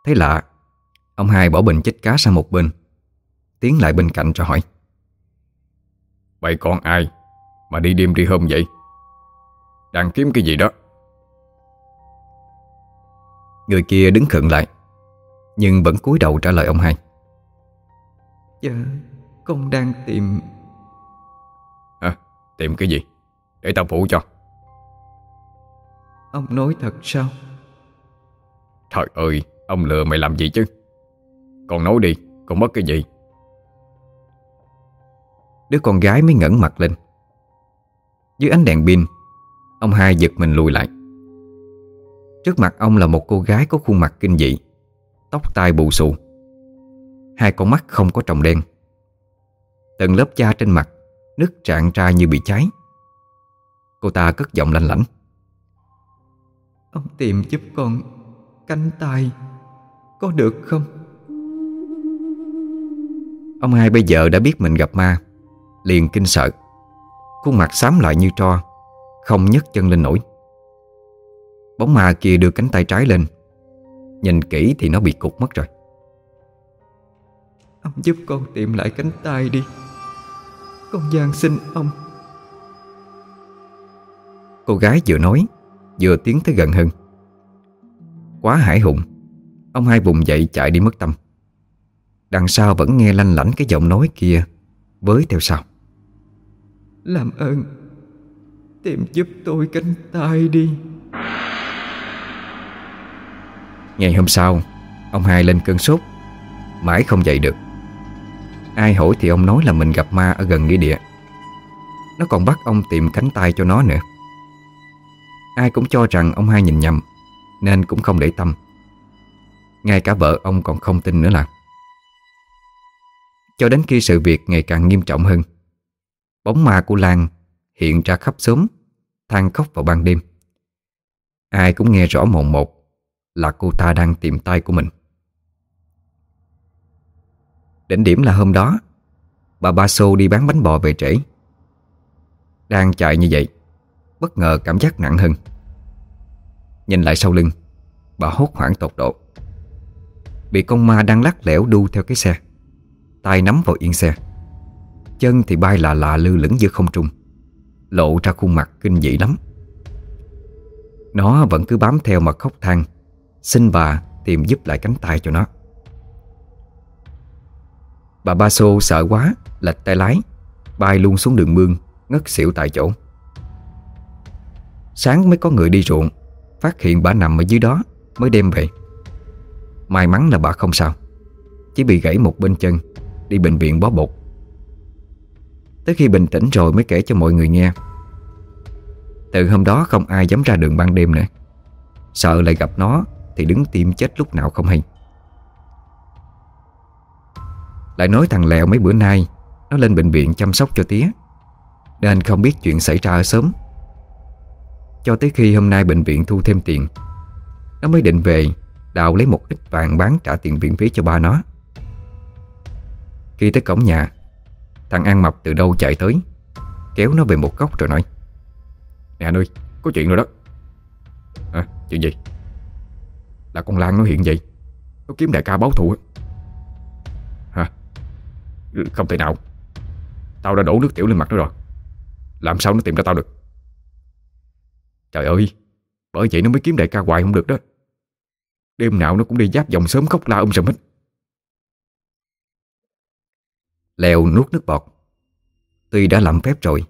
Thấy lạ Ông hai bỏ bình chích cá sang một bên Tiến lại bên cạnh cho hỏi. Vậy con ai Mà đi đêm đi hôm vậy? Đang kiếm cái gì đó Người kia đứng khựng lại Nhưng vẫn cúi đầu trả lời ông hai. Dạ Con đang tìm. À, Tìm cái gì? Để tao phụ cho. Ông nói thật sao? Trời ơi Ông lừa mày làm gì chứ? Con nói đi Con mất cái gì? Đứa con gái mới ngẩng mặt lên. Dưới ánh đèn pin Ông hai giật mình lùi lại Trước mặt ông là một cô gái có khuôn mặt kinh dị Tóc tai bù xù. Hai con mắt không có tròng đen. Từng lớp da trên mặt Nứt trạng ra như bị cháy. Cô ta cất giọng lanh lảnh Ông tìm giúp con Cánh tay Có được không? Ông hai bây giờ đã biết mình gặp ma Liền kinh sợ. Khuôn mặt xám lại như tro Không nhấc chân lên nổi Bóng ma kia đưa cánh tay trái lên. Nhìn kỹ thì nó bị cục mất rồi. Ông giúp con tìm lại cánh tay đi. Con gian xin ông. Cô gái vừa nói Vừa tiến tới gần hơn Quá hải hùng Ông hai vùng dậy chạy đi mất tâm. Đằng sau vẫn nghe lanh lảnh cái giọng nói kia Với theo sau. Làm ơn Tìm giúp tôi cánh tay đi Ngày hôm sau, Ông hai lên cơn sốt. Mãi không dậy được. Ai hỏi thì ông nói là mình gặp ma ở gần nghĩa địa. Nó còn bắt ông tìm cánh tay cho nó nữa. Ai cũng cho rằng ông hai nhìn nhầm, Nên cũng không để tâm. Ngay cả vợ ông còn không tin nữa là. Cho đến khi sự việc ngày càng nghiêm trọng hơn, Bóng ma của Lan hiện ra khắp xóm, than khóc vào ban đêm. Ai cũng nghe rõ mồn một. Là cô ta đang tìm tay của mình. Đỉnh điểm là hôm đó, Bà Ba Sô đi bán bánh bò về trễ. Đang chạy như vậy, Bất ngờ cảm giác nặng hơn. Nhìn lại sau lưng, Bà hốt hoảng tột độ. Bị con ma đang lắc lẻo đu theo cái xe, tay nắm vào yên xe. Chân thì bay lạ lạ lư lửng giữa không trung, Lộ ra khuôn mặt kinh dị lắm. Nó vẫn cứ bám theo mà khóc than. Xin bà tìm giúp lại cánh tay cho nó. Bà Ba Xô sợ quá, Lệch tay lái, Bay luôn xuống đường mương, Ngất xỉu tại chỗ. Sáng mới có người đi ruộng, Phát hiện bà nằm ở dưới đó, Mới đem về. May mắn là bà không sao, Chỉ bị gãy một bên chân, Đi bệnh viện bó bột. Tới khi bình tĩnh rồi mới kể cho mọi người nghe. Từ hôm đó không ai dám ra đường ban đêm nữa, Sợ lại gặp nó thì đứng tim chết lúc nào không hay. Lại nói thằng Lèo mấy bữa nay Nó lên bệnh viện chăm sóc cho tía Nên không biết chuyện xảy ra ở sớm. Cho tới khi hôm nay bệnh viện thu thêm tiền Nó mới định về Đào lấy một ít vàng bán trả tiền viện phí cho ba nó. Khi tới cổng nhà Thằng An Mập từ đâu chạy tới Kéo nó về một góc rồi nói Nè anh ơi, có chuyện rồi đó. À, chuyện gì? Là con Lan nó hiện vậy. Nó kiếm đại ca báo thù Hả? Không thể nào. Tao đã đổ nước tiểu lên mặt nó rồi. Làm sao nó tìm ra tao được? Trời ơi! Bởi vậy nó mới kiếm đại ca hoài không được đó. Đêm nào nó cũng đi giáp dòng sớm khóc la um sầm hết. Leo nuốt nước bọt. Tuy đã làm phép rồi,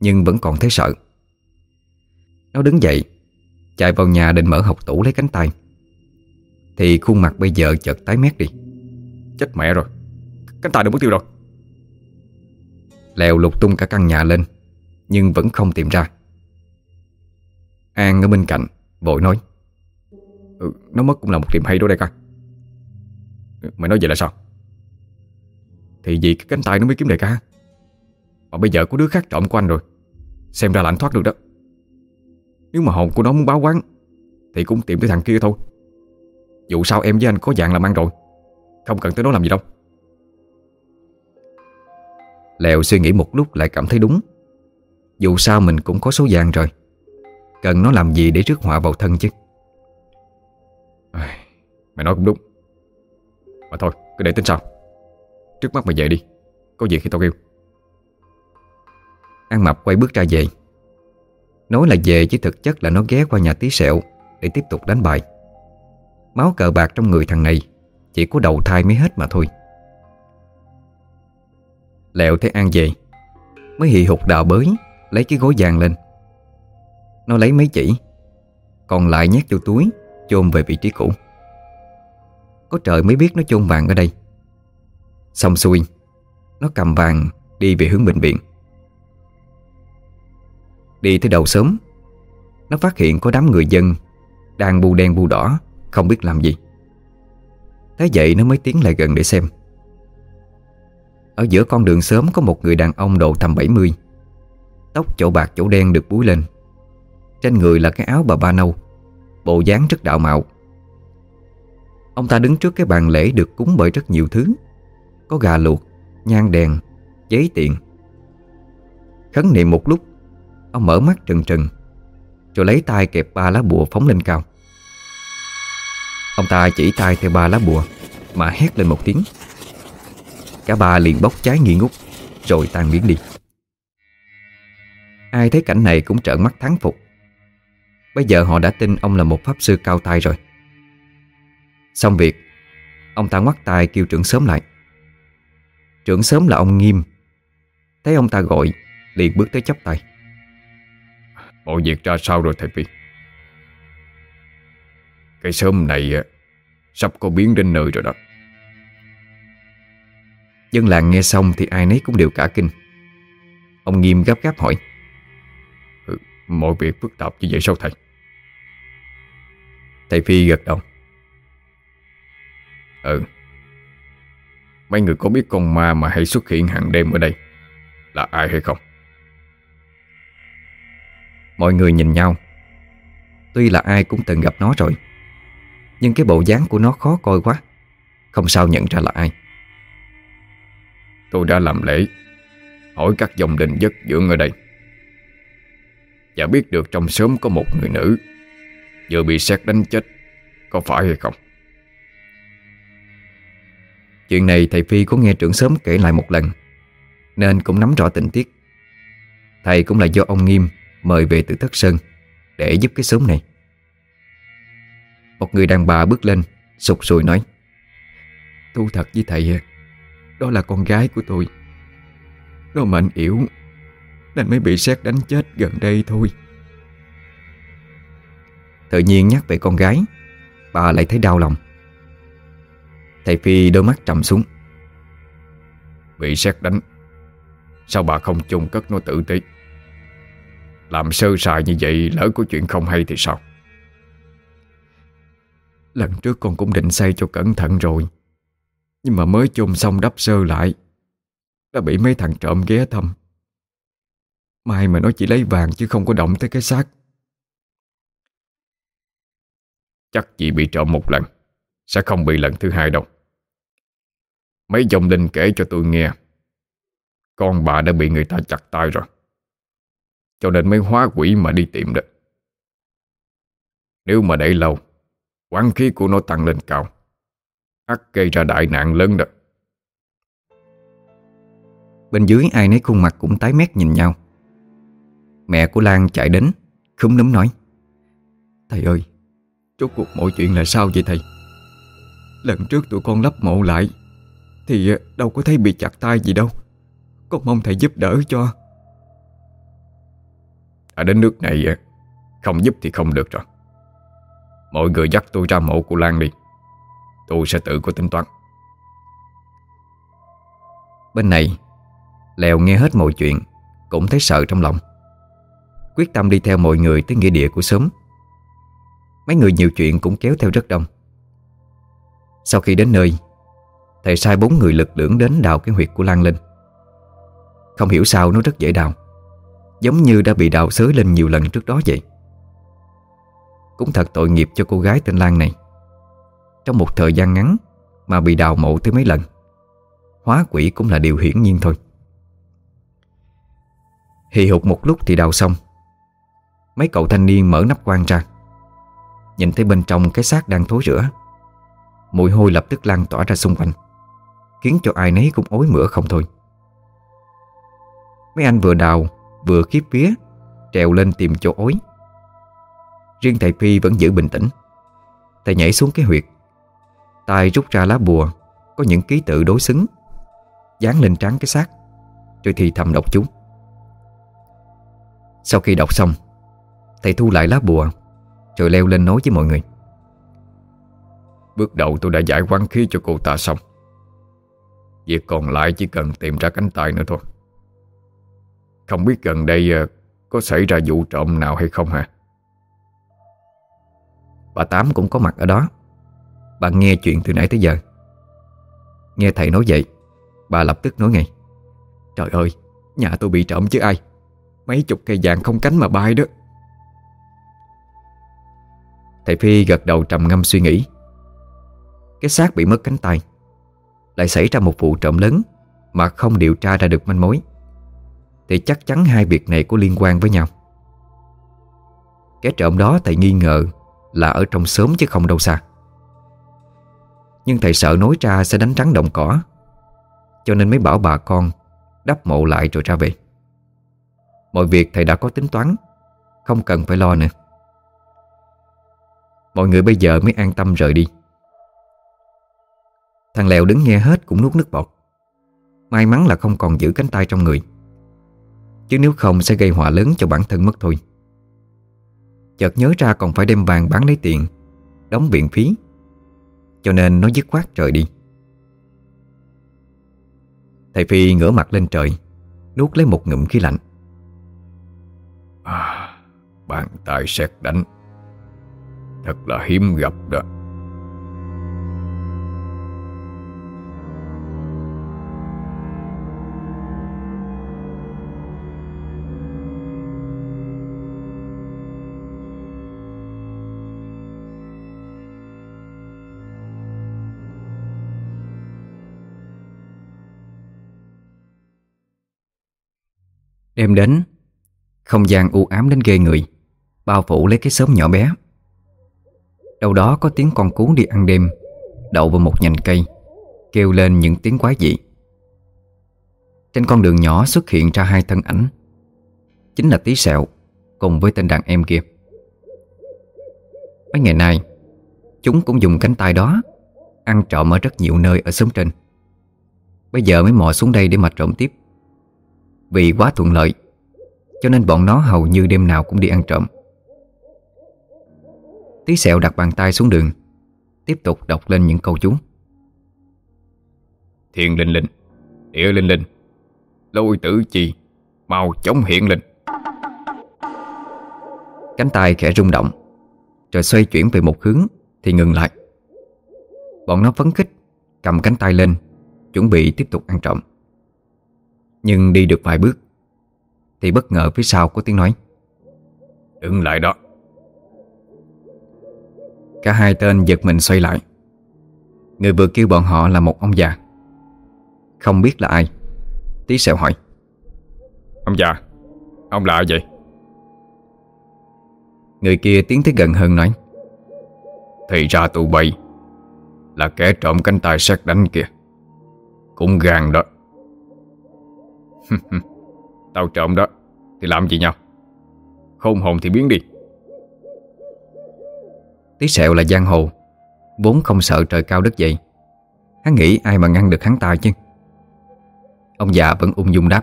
Nhưng vẫn còn thấy sợ. Nó đứng dậy, Chạy vào nhà định mở hộc tủ lấy cánh tay. Thì khuôn mặt bây giờ chợt tái mét đi. Chết mẹ rồi. Cánh tay đừng mất tiêu rồi. Leo lục tung cả căn nhà lên Nhưng vẫn không tìm ra. An ở bên cạnh Vội nói. Ừ, Nó mất cũng là một điểm hay đó đây ca. Mày nói vậy là sao? Thì vì cái cánh tay nó mới kiếm đại ca. Mà bây giờ có đứa khác trộm của anh rồi. Xem ra là anh thoát được đó. Nếu mà hồn của nó muốn báo quán Thì cũng tìm tới thằng kia thôi. Dù sao em với anh có dạng làm ăn rồi. Không cần tới đó làm gì đâu. Lèo suy nghĩ một lúc lại cảm thấy đúng. Dù sao mình cũng có số vàng rồi. Cần nó làm gì để rước họa vào thân chứ? Mày nói cũng đúng. Mà thôi, cứ để tính sau. Trước mắt mày về đi. Có gì khi tao kêu. Ăn mập quay bước ra về. Nói là về chứ thực chất là nó ghé qua nhà tí sẹo Để tiếp tục đánh bài. Máu cờ bạc trong người thằng này, Chỉ có đầu thai mới hết mà thôi. Lẹo thấy An về, Mới hì hục đào bới, Lấy cái gối vàng lên. Nó lấy mấy chỉ, Còn lại nhét vô túi, Chôn về vị trí cũ. Có trời mới biết nó chôn vàng ở đây. Xong xuôi, Nó cầm vàng đi về hướng bệnh viện. Đi tới đầu sớm Nó phát hiện có đám người dân Đang bu đen bu đỏ. Không biết làm gì. Thế vậy nó mới tiến lại gần để xem. Ở giữa con đường sớm Có một người đàn ông độ tầm 70 Tóc chỗ bạc chỗ đen được búi lên. Trên người là cái áo bà ba nâu. Bộ dáng rất đạo mạo. Ông ta đứng trước cái bàn lễ được cúng bởi rất nhiều thứ. Có gà luộc, nhang đèn, giấy tiền. Khấn niệm một lúc Ông mở mắt trừng trừng Rồi lấy tay kẹp ba lá bùa phóng lên cao. Ông ta chỉ tay theo ba lá bùa, Mà hét lên một tiếng. Cả ba liền bốc cháy nghi ngút, Rồi tan biến đi. Ai thấy cảnh này cũng trợn mắt thắng phục. Bây giờ họ đã tin ông là một pháp sư cao tay rồi. Xong việc, Ông ta ngoắt tay kêu trưởng sớm lại. Trưởng sớm là ông Nghiêm. Thấy ông ta gọi, Liền bước tới chắp tay. Mọi việc ra sao rồi, thầy Phi? Cái sớm này Sắp có biến đến nơi rồi đó. Dân làng nghe xong thì ai nấy cũng đều cả kinh. Ông Nghiêm gấp gáp hỏi ừ, Mọi việc phức tạp như vậy sao thầy? Thầy Phi gật đầu Ừ Mấy người có biết con ma mà hay xuất hiện hàng đêm ở đây Là ai hay không? Mọi người nhìn nhau. Tuy là ai cũng từng gặp nó rồi nhưng cái bộ dáng của nó khó coi quá. Không sao nhận ra là ai. Tôi đã làm lễ Hỏi các dòng đình giấc dưỡng ở đây. Và biết được trong xóm có một người nữ Vừa bị xét đánh chết Có phải hay không? Chuyện này thầy Phi có nghe trưởng sớm kể lại một lần Nên cũng nắm rõ tình tiết. Thầy cũng là do ông Nghiêm Mời về từ Thất Sơn Để giúp cái xóm này một người đàn bà bước lên, Sụt sùi nói Thu thật với thầy, Đó là con gái của tôi. Nó mạnh yếu, Nên mới bị xét đánh chết gần đây thôi. Tự nhiên nhắc về con gái, Bà lại thấy đau lòng. Thầy Phi đôi mắt trầm xuống. Bị xét đánh, Sao bà không chung cất nó tử tế? Làm sơ sài như vậy Lỡ có chuyện không hay thì sao? Lần trước con cũng định xây cho cẩn thận rồi. Nhưng mà mới chôn xong đắp sơ lại, Đã bị mấy thằng trộm ghé thăm. Mai mà nó chỉ lấy vàng chứ không có động tới cái xác. Chắc chỉ bị trộm một lần, Sẽ không bị lần thứ hai đâu. Mấy dòng linh kể cho tôi nghe. Con bà đã bị người ta chặt tay rồi. Cho nên mới hóa quỷ mà đi tìm đó. Nếu mà để lâu Quán khí của nó tăng lên cao. Ắt gây ra đại nạn lớn đó. Bên dưới ai nấy khuôn mặt cũng tái mét nhìn nhau. Mẹ của Lan chạy đến Khúm núm nói Thầy ơi Rốt cuộc mọi chuyện là sao vậy thầy? Lần trước tụi con lắp mộ lại Thì đâu có thấy bị chặt tay gì đâu. Con mong thầy giúp đỡ cho. Ở đến nước này Không giúp thì không được rồi Mọi người dắt tôi ra mộ của Lan đi. Tôi sẽ tự có tính toán. Bên này, Lèo nghe hết mọi chuyện, Cũng thấy sợ trong lòng. Quyết tâm đi theo mọi người tới nghĩa địa của sớm. Mấy người nhiều chuyện cũng kéo theo rất đông. Sau khi đến nơi, Thầy sai bốn người lực lưỡng đến đào cái huyệt của Lan Linh Không hiểu sao nó rất dễ đào, Giống như đã bị đào xới lên nhiều lần trước đó vậy. Cũng thật tội nghiệp cho cô gái tên Lan này. Trong một thời gian ngắn Mà bị đào mộ tới mấy lần, Hóa quỷ cũng là điều hiển nhiên thôi. Hì hụt một lúc thì đào xong. Mấy cậu thanh niên mở nắp quan ra, Nhìn thấy bên trong cái xác đang thối rữa Mùi hôi lập tức lan tỏa ra xung quanh, Khiến cho ai nấy cũng ối mửa không thôi. Mấy anh vừa đào, Vừa khiếp vía, Trèo lên tìm chỗ ối. Riêng thầy Phi vẫn giữ bình tĩnh. Thầy nhảy xuống cái huyệt. Tay rút ra lá bùa, Có những ký tự đối xứng. Dán lên trán cái xác, Rồi thì thầm đọc chú Sau khi đọc xong, Thầy thu lại lá bùa, Rồi leo lên nói với mọi người. Bước đầu tôi đã giải quán khí cho cô ta xong. Việc còn lại chỉ cần tìm ra cánh tay nữa thôi. Không biết gần đây ờ, Có xảy ra vụ trộm nào hay không hả? Bà Tám cũng có mặt ở đó. Bà nghe chuyện từ nãy tới giờ. Nghe thầy nói vậy, Bà lập tức nói ngay. Trời ơi, Nhà tôi bị trộm chứ ai. Mấy chục cây vàng không cánh mà bay đó. Thầy Phi gật đầu trầm ngâm suy nghĩ. Cái xác bị mất cánh tay. Lại xảy ra một vụ trộm lớn Mà không điều tra ra được manh mối. Thì chắc chắn hai việc này có liên quan với nhau. Cái trộm đó thầy nghi ngờ là ở trong xóm chứ không đâu xa. Nhưng thầy sợ nói ra sẽ đánh trắng động cỏ, Cho nên mới bảo bà con Đắp mộ lại rồi ra về. Mọi việc thầy đã có tính toán, Không cần phải lo nữa. Mọi người bây giờ mới an tâm rời đi. Thằng Lèo đứng nghe hết cũng nuốt nước bọt. May mắn là không còn giữ cánh tay trong người, Chứ nếu không sẽ gây họa lớn cho bản thân mất thôi. Chợt nhớ ra còn phải đem vàng bán lấy tiền Đóng viện phí. Cho nên nó dứt khoát trời đi. Thầy Phi ngửa mặt lên trời Nuốt lấy một ngụm khí lạnh. À, Bàn tay xét đánh. Thật là hiếm gặp đó. Đêm đến. Không gian u ám đến ghê người. Bao phủ lấy cái xóm nhỏ bé. Đâu đó có tiếng con cú đi ăn đêm, Đậu vào một nhành cây, Kêu lên những tiếng quái dị. Trên con đường nhỏ xuất hiện ra hai thân ảnh. Chính là tí sẹo, Cùng với tên đàn em kia. Mấy ngày nay, Chúng cũng dùng cánh tay đó Ăn trộm ở rất nhiều nơi ở xóm trên. Bây giờ mới mò xuống đây để mà trộm tiếp. Vì quá thuận lợi Cho nên bọn nó hầu như đêm nào cũng đi ăn trộm. Tí sẹo đặt bàn tay xuống đường Tiếp tục đọc lên những câu chú. Thiên linh linh Địa linh linh Lôi tử chi Mau chống hiện linh Cánh tay khẽ rung động Rồi xoay chuyển về một hướng Thì ngừng lại. Bọn nó phấn khích Cầm cánh tay lên Chuẩn bị tiếp tục ăn trộm Nhưng đi được vài bước Thì bất ngờ phía sau có tiếng nói. Đừng lại đó. Cả hai tên giật mình xoay lại. Người vừa kêu bọn họ là một ông già. Không biết là ai. Tí sẹo hỏi. Ông già Ông là ai vậy? Người kia tiến tới gần hơn nói. Thì ra tụi bay Là kẻ trộm cánh tay sát đánh kìa. Cũng gan đó Tao trộm đó, Thì làm gì nhau? Khôn hồn thì biến đi. Tí sẹo là giang hồ, Vốn không sợ trời cao đất dày. Hắn nghĩ ai mà ngăn được hắn ta chứ? Ông già vẫn ung dung đáp.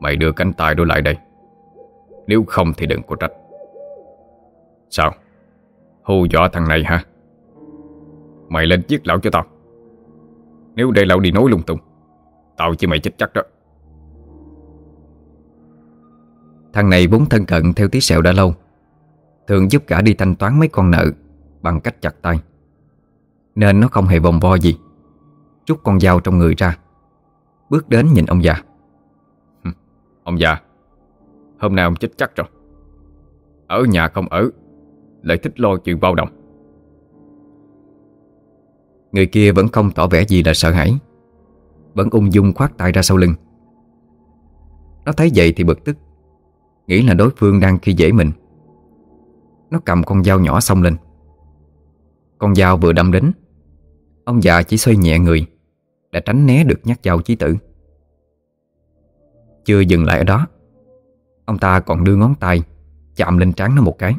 Mày đưa cánh tay đôi lại đây. Nếu không thì đừng có trách. Sao? Hù dọa thằng này hả? Mày lên giết lão cho tao. Nếu để lão đi nói lung tung. Tao chỉ mày chết chắc đó. Thằng này vốn thân cận theo tí sẹo đã lâu, Thường giúp cả đi thanh toán mấy con nợ Bằng cách chặt tay. Nên nó không hề vòng vo gì, Rút con dao trong người ra, Bước đến nhìn ông già. Ông già, Hôm nay ông chết chắc rồi. Ở nhà không ở, Lại thích lo chuyện bao đồng. Người kia vẫn không tỏ vẻ gì là sợ hãi. Vẫn ung dung khoát tay ra sau lưng. Nó thấy vậy thì bực tức. Nghĩ là đối phương đang khi dễ mình. Nó cầm con dao nhỏ xông lên. Con dao vừa đâm đến, Ông già chỉ xoay nhẹ người, Đã tránh né được nhát dao chí tử. Chưa dừng lại ở đó, Ông ta còn đưa ngón tay Chạm lên trán nó một cái.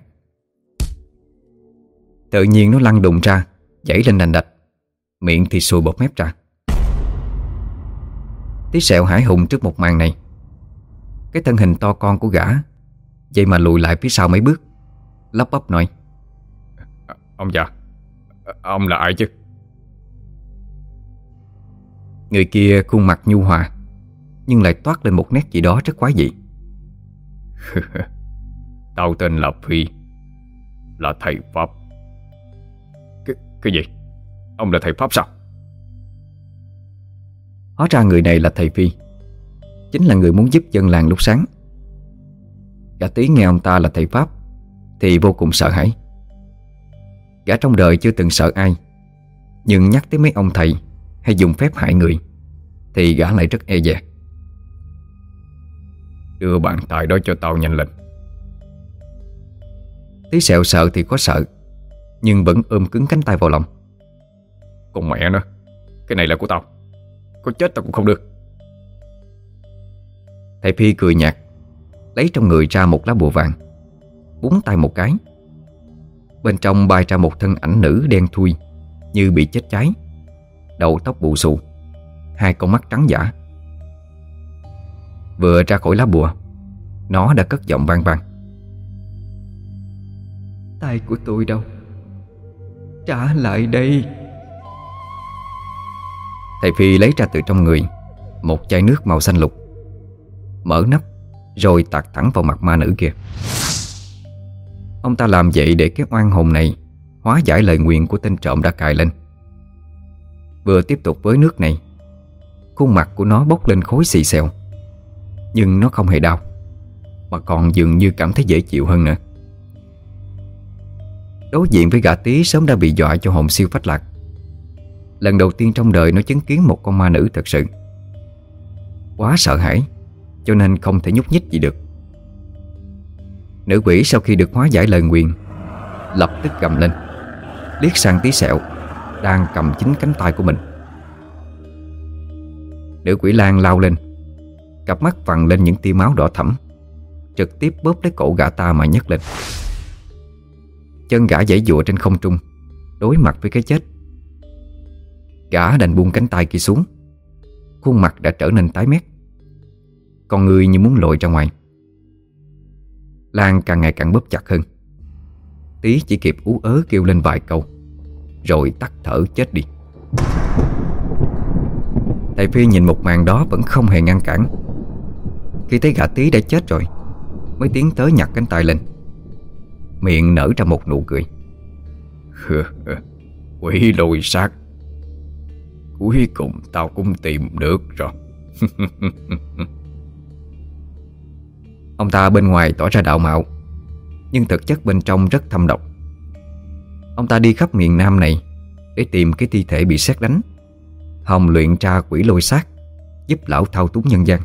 Tự nhiên nó lăn đùng ra Dãy lên đành đạch, Miệng thì sùi bọt mép ra. Tí sẹo hải hùng trước một màn này. Cái thân hình to con của gã Vậy mà lùi lại phía sau mấy bước Lắp bắp nói. Ông già Ông là ai chứ? Người kia khuôn mặt nhu hòa Nhưng lại toát lên một nét gì đó rất quái dị. Tao tên là Phi Là thầy Pháp. Cái, cái gì? Ông là thầy Pháp sao Hóa ra người này là thầy Phi. Chính là người muốn giúp dân làng lúc sáng. Gã tí nghe ông ta là thầy Pháp Thì vô cùng sợ hãi. Gã trong đời chưa từng sợ ai Nhưng nhắc tới mấy ông thầy Hay dùng phép hại người Thì gã lại rất e dè. Đưa bàn tay đó cho tao nhanh lên. Tí sẹo sợ thì có sợ Nhưng vẫn ôm cứng cánh tay vào lòng. Con mẹ nó Cái này là của tao có chết tao cũng không được. Thầy Phi cười nhạt, Lấy trong người ra một lá bùa vàng, Búng tay một cái. Bên trong bay ra một thân ảnh nữ đen thui, Như bị chết cháy, Đầu tóc bù xù, Hai con mắt trắng giả. Vừa ra khỏi lá bùa, Nó đã cất giọng vang vang. Tay của tôi đâu? Trả lại đây. Thầy Phi lấy ra từ trong người Một chai nước màu xanh lục, Mở nắp Rồi tạt thẳng vào mặt ma nữ kia. Ông ta làm vậy để cái oan hồn này Hóa giải lời nguyện của tên trộm đã cài lên. Vừa tiếp tục với nước này, Khuôn mặt của nó bốc lên khối xì xèo, Nhưng nó không hề đau, Mà còn dường như cảm thấy dễ chịu hơn nữa. Đối diện với gã tí sớm đã bị dọa cho hồn siêu phách lạc Lần đầu tiên trong đời nó chứng kiến một con ma nữ thật sự. Quá sợ hãi, Cho nên không thể nhúc nhích gì được. Nữ quỷ sau khi được hóa giải lời nguyền, Lập tức gầm lên, Liếc sang tí sẹo, Đang cầm chính cánh tay của mình. Nữ quỷ lan lao lên, Cặp mắt vằn lên những tia máu đỏ thẫm, Trực tiếp bóp lấy cổ gã ta mà nhấc lên. Chân gã giãy dụa trên không trung, Đối mặt với cái chết. Gã đành buông cánh tay kia xuống. Khuôn mặt đã trở nên tái mét. Con người như muốn lội ra ngoài. Lan càng ngày càng bóp chặt hơn. Tí chỉ kịp ú ớ kêu lên vài câu, Rồi tắt thở chết đi. Thầy Phi nhìn một màn đó vẫn không hề ngăn cản. Khi thấy gã tí đã chết rồi, Mới tiến tới nhặt cánh tay lên. Miệng nở ra một nụ cười. Quỷ lùi sát Cuối cùng tao cũng tìm được rồi. Ông ta bên ngoài tỏ ra đạo mạo, Nhưng thực chất bên trong rất thâm độc. Ông ta đi khắp miền Nam này Để tìm cái thi thể bị xét đánh Hồng luyện tra quỷ lôi xác, Giúp lão thao túng nhân gian.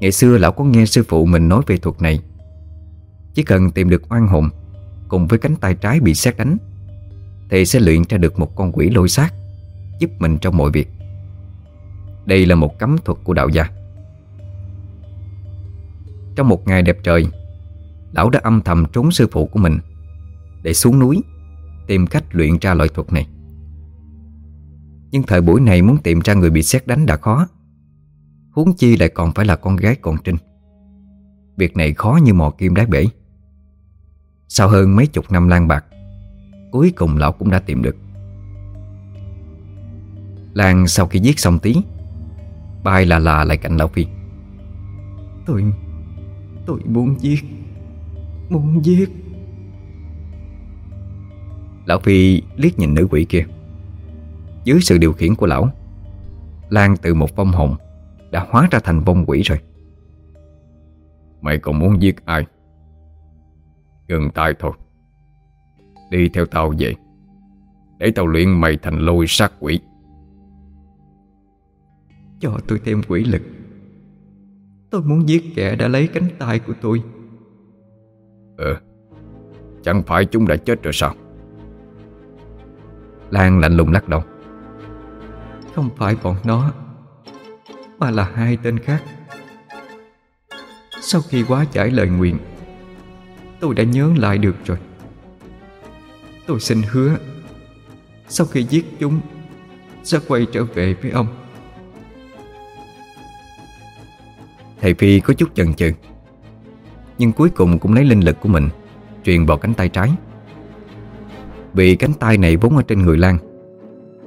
Ngày xưa lão có nghe sư phụ mình nói về thuật này. Chỉ cần tìm được oan hồn Cùng với cánh tay trái bị xét đánh, Thì sẽ luyện ra được một con quỷ lôi xác. Giúp mình trong mọi việc. Đây là một cấm thuật của đạo gia. Trong một ngày đẹp trời, Lão đã âm thầm trốn sư phụ của mình Để xuống núi Tìm cách luyện ra loại thuật này. Nhưng thời buổi này muốn tìm ra người bị xét đánh đã khó, Huống chi lại còn phải là con gái còn Trinh. Việc này khó như mò kim đáy bể. Sau hơn mấy chục năm lang bạc, Cuối cùng lão cũng đã tìm được. Lan sau khi giết xong tí Bay là là lại cạnh lão Phi. Tôi Tôi muốn giết Muốn giết. Lão Phi liếc nhìn nữ quỷ kia. Dưới sự điều khiển của lão Lan từ một vong hồn Đã hóa ra thành vong quỷ rồi. Mày còn muốn giết ai? Gần tay thôi. Đi theo tao về. Để tao luyện mày thành lôi sát quỷ. Cho tôi thêm quỷ lực. Tôi muốn giết kẻ đã lấy cánh tay của tôi. Ừ Chẳng phải chúng đã chết rồi sao? Lan lạnh lùng lắc đầu. Không phải bọn nó Mà là hai tên khác. Sau khi quá giải lời nguyện Tôi đã nhớ lại được rồi. Tôi xin hứa Sau khi giết chúng Sẽ quay trở về với ông Thầy Phi có chút chần chừ. Nhưng cuối cùng cũng lấy linh lực của mình, Truyền vào cánh tay trái. Vì cánh tay này vốn ở trên người Lan,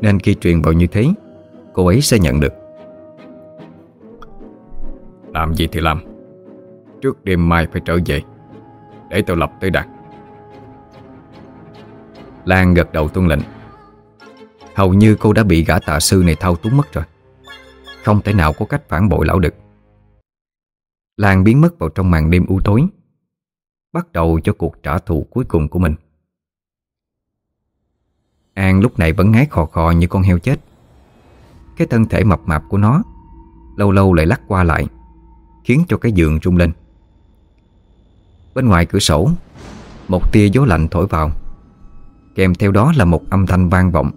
Nên khi truyền vào như thế, Cô ấy sẽ nhận được. Làm gì thì làm. Trước đêm mai phải trở về, Để tao lập tới đạt Lan gật đầu tuân lệnh. Hầu như cô đã bị gã tà sư này thao túng mất rồi. Không thể nào có cách phản bội lão được Lan biến mất vào trong màn đêm u tối, Bắt đầu cho cuộc trả thù cuối cùng của mình. An lúc này vẫn ngái khò khò như con heo chết. Cái thân thể mập mạp của nó Lâu lâu lại lắc qua lại, Khiến cho cái giường rung lên. Bên ngoài cửa sổ, Một tia gió lạnh thổi vào, Kèm theo đó là một âm thanh vang vọng,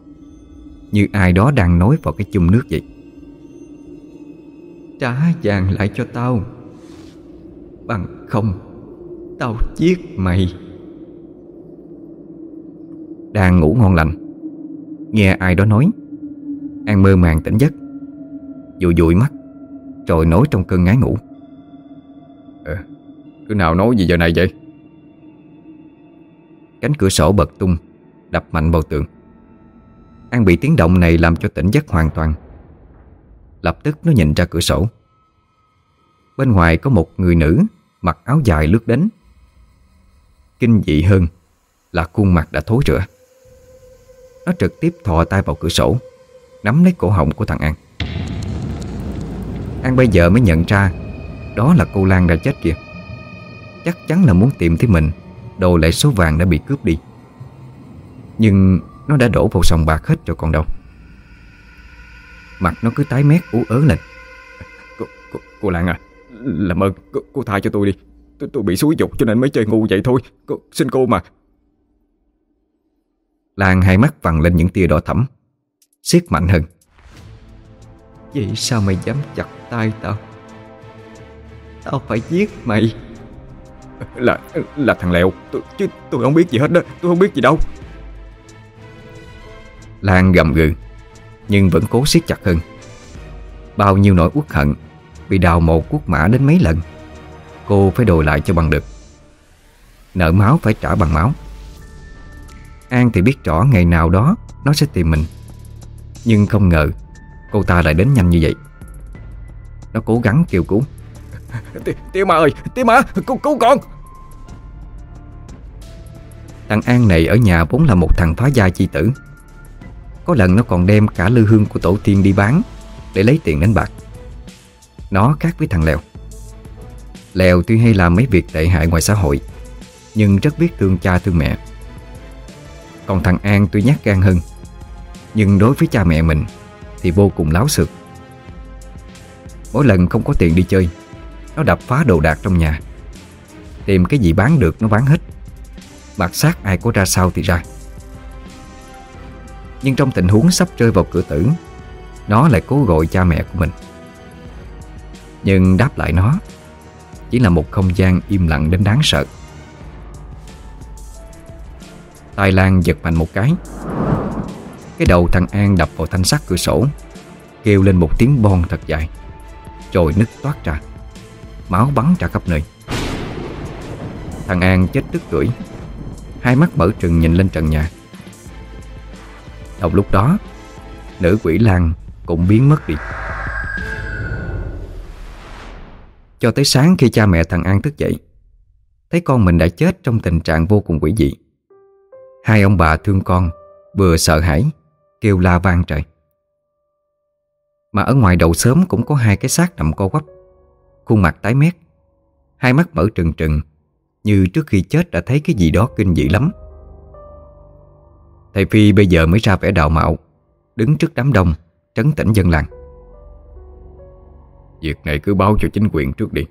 Như ai đó đang nói vào cái chung nước vậy. Trả vàng lại cho tao. Bằng không? Tao giết mày. Đang ngủ ngon lành. Nghe ai đó nói. An mơ màng tỉnh giấc. Dụi dụi mắt. Rồi nói trong cơn ngái ngủ. Ờ Cứ nào nói gì giờ này vậy? Cánh cửa sổ bật tung Đập mạnh vào tường. An bị tiếng động này làm cho tỉnh giấc hoàn toàn. Lập tức nó nhìn ra cửa sổ. Bên ngoài có một người nữ Mặc áo dài lướt đến. Kinh dị hơn Là khuôn mặt đã thối rữa Nó trực tiếp thò tay vào cửa sổ Nắm lấy cổ họng của thằng An. An bây giờ mới nhận ra Đó là cô Lan đã chết kìa. Chắc chắn là muốn tìm thấy mình Đồ lại số vàng đã bị cướp đi. Nhưng nó đã đổ vào sòng bạc hết rồi còn đâu. Mặt nó cứ tái mét ú ớ lên. Cô, cô, cô Lan à làm ơn cô, cô tha cho tôi đi. Tôi, tôi bị xúi dục cho nên mới chơi ngu vậy thôi. Cô, Xin cô mà. Lan hai mắt vằn lên những tia đỏ thẫm. Siết mạnh hơn. Vậy sao mày dám chặt tay tao? Tao phải giết mày. Là là thằng Lèo tôi, Chứ tôi không biết gì hết đó. Tôi không biết gì đâu. Lan gầm gừ Nhưng vẫn cố siết chặt hơn. Bao nhiêu nỗi uất hận Bị đào mộ quốc mã đến mấy lần. Cô phải đòi lại cho bằng được. Nợ máu phải trả bằng máu. An thì biết rõ ngày nào đó Nó sẽ tìm mình. Nhưng không ngờ Cô ta lại đến nhanh như vậy. Nó cố gắng kêu cứu. Tiểu ma ơi Tiểu ma cứu, cứu con. Thằng An này ở nhà vốn là một thằng phá gia chi tử. Có lần nó còn đem cả lư hương của tổ tiên đi bán Để lấy tiền đánh bạc nó khác với thằng Lèo. Lèo tuy hay làm mấy việc tệ hại ngoài xã hội, Nhưng rất biết thương cha thương mẹ. Còn thằng An tuy nhát gan hơn, Nhưng đối với cha mẹ mình Thì vô cùng láo xược. Mỗi lần không có tiền đi chơi, Nó đập phá đồ đạc trong nhà. Tìm cái gì bán được nó bán hết. Bạc sát ai có ra sao thì ra. Nhưng trong tình huống sắp rơi vào cửa tử, Nó lại cố gọi cha mẹ của mình. Nhưng đáp lại nó Chỉ là một không gian im lặng đến đáng sợ. Tai Lan giật mạnh một cái. Cái đầu thằng An đập vào thanh sắt cửa sổ, Kêu lên một tiếng bon thật dài. Rồi nứt toát ra, Máu bắn ra khắp nơi. Thằng An chết tức cưỡi Hai mắt mở trừng nhìn lên trần nhà. Đồng lúc đó, Nữ quỷ Lan cũng biến mất đi. Cho tới sáng khi cha mẹ thằng An thức dậy, Thấy con mình đã chết trong tình trạng vô cùng quỷ dị. Hai ông bà thương con, Vừa sợ hãi, Kêu la vang trời. Mà ở ngoài đầu sớm cũng có hai cái xác nằm co quắp, Khuôn mặt tái mét, Hai mắt mở trừng trừng, Như trước khi chết đã thấy cái gì đó kinh dị lắm. Thầy Phi bây giờ mới ra vẻ đạo mạo, Đứng trước đám đông, Trấn tĩnh dân làng. Việc này cứ báo cho chính quyền trước đi.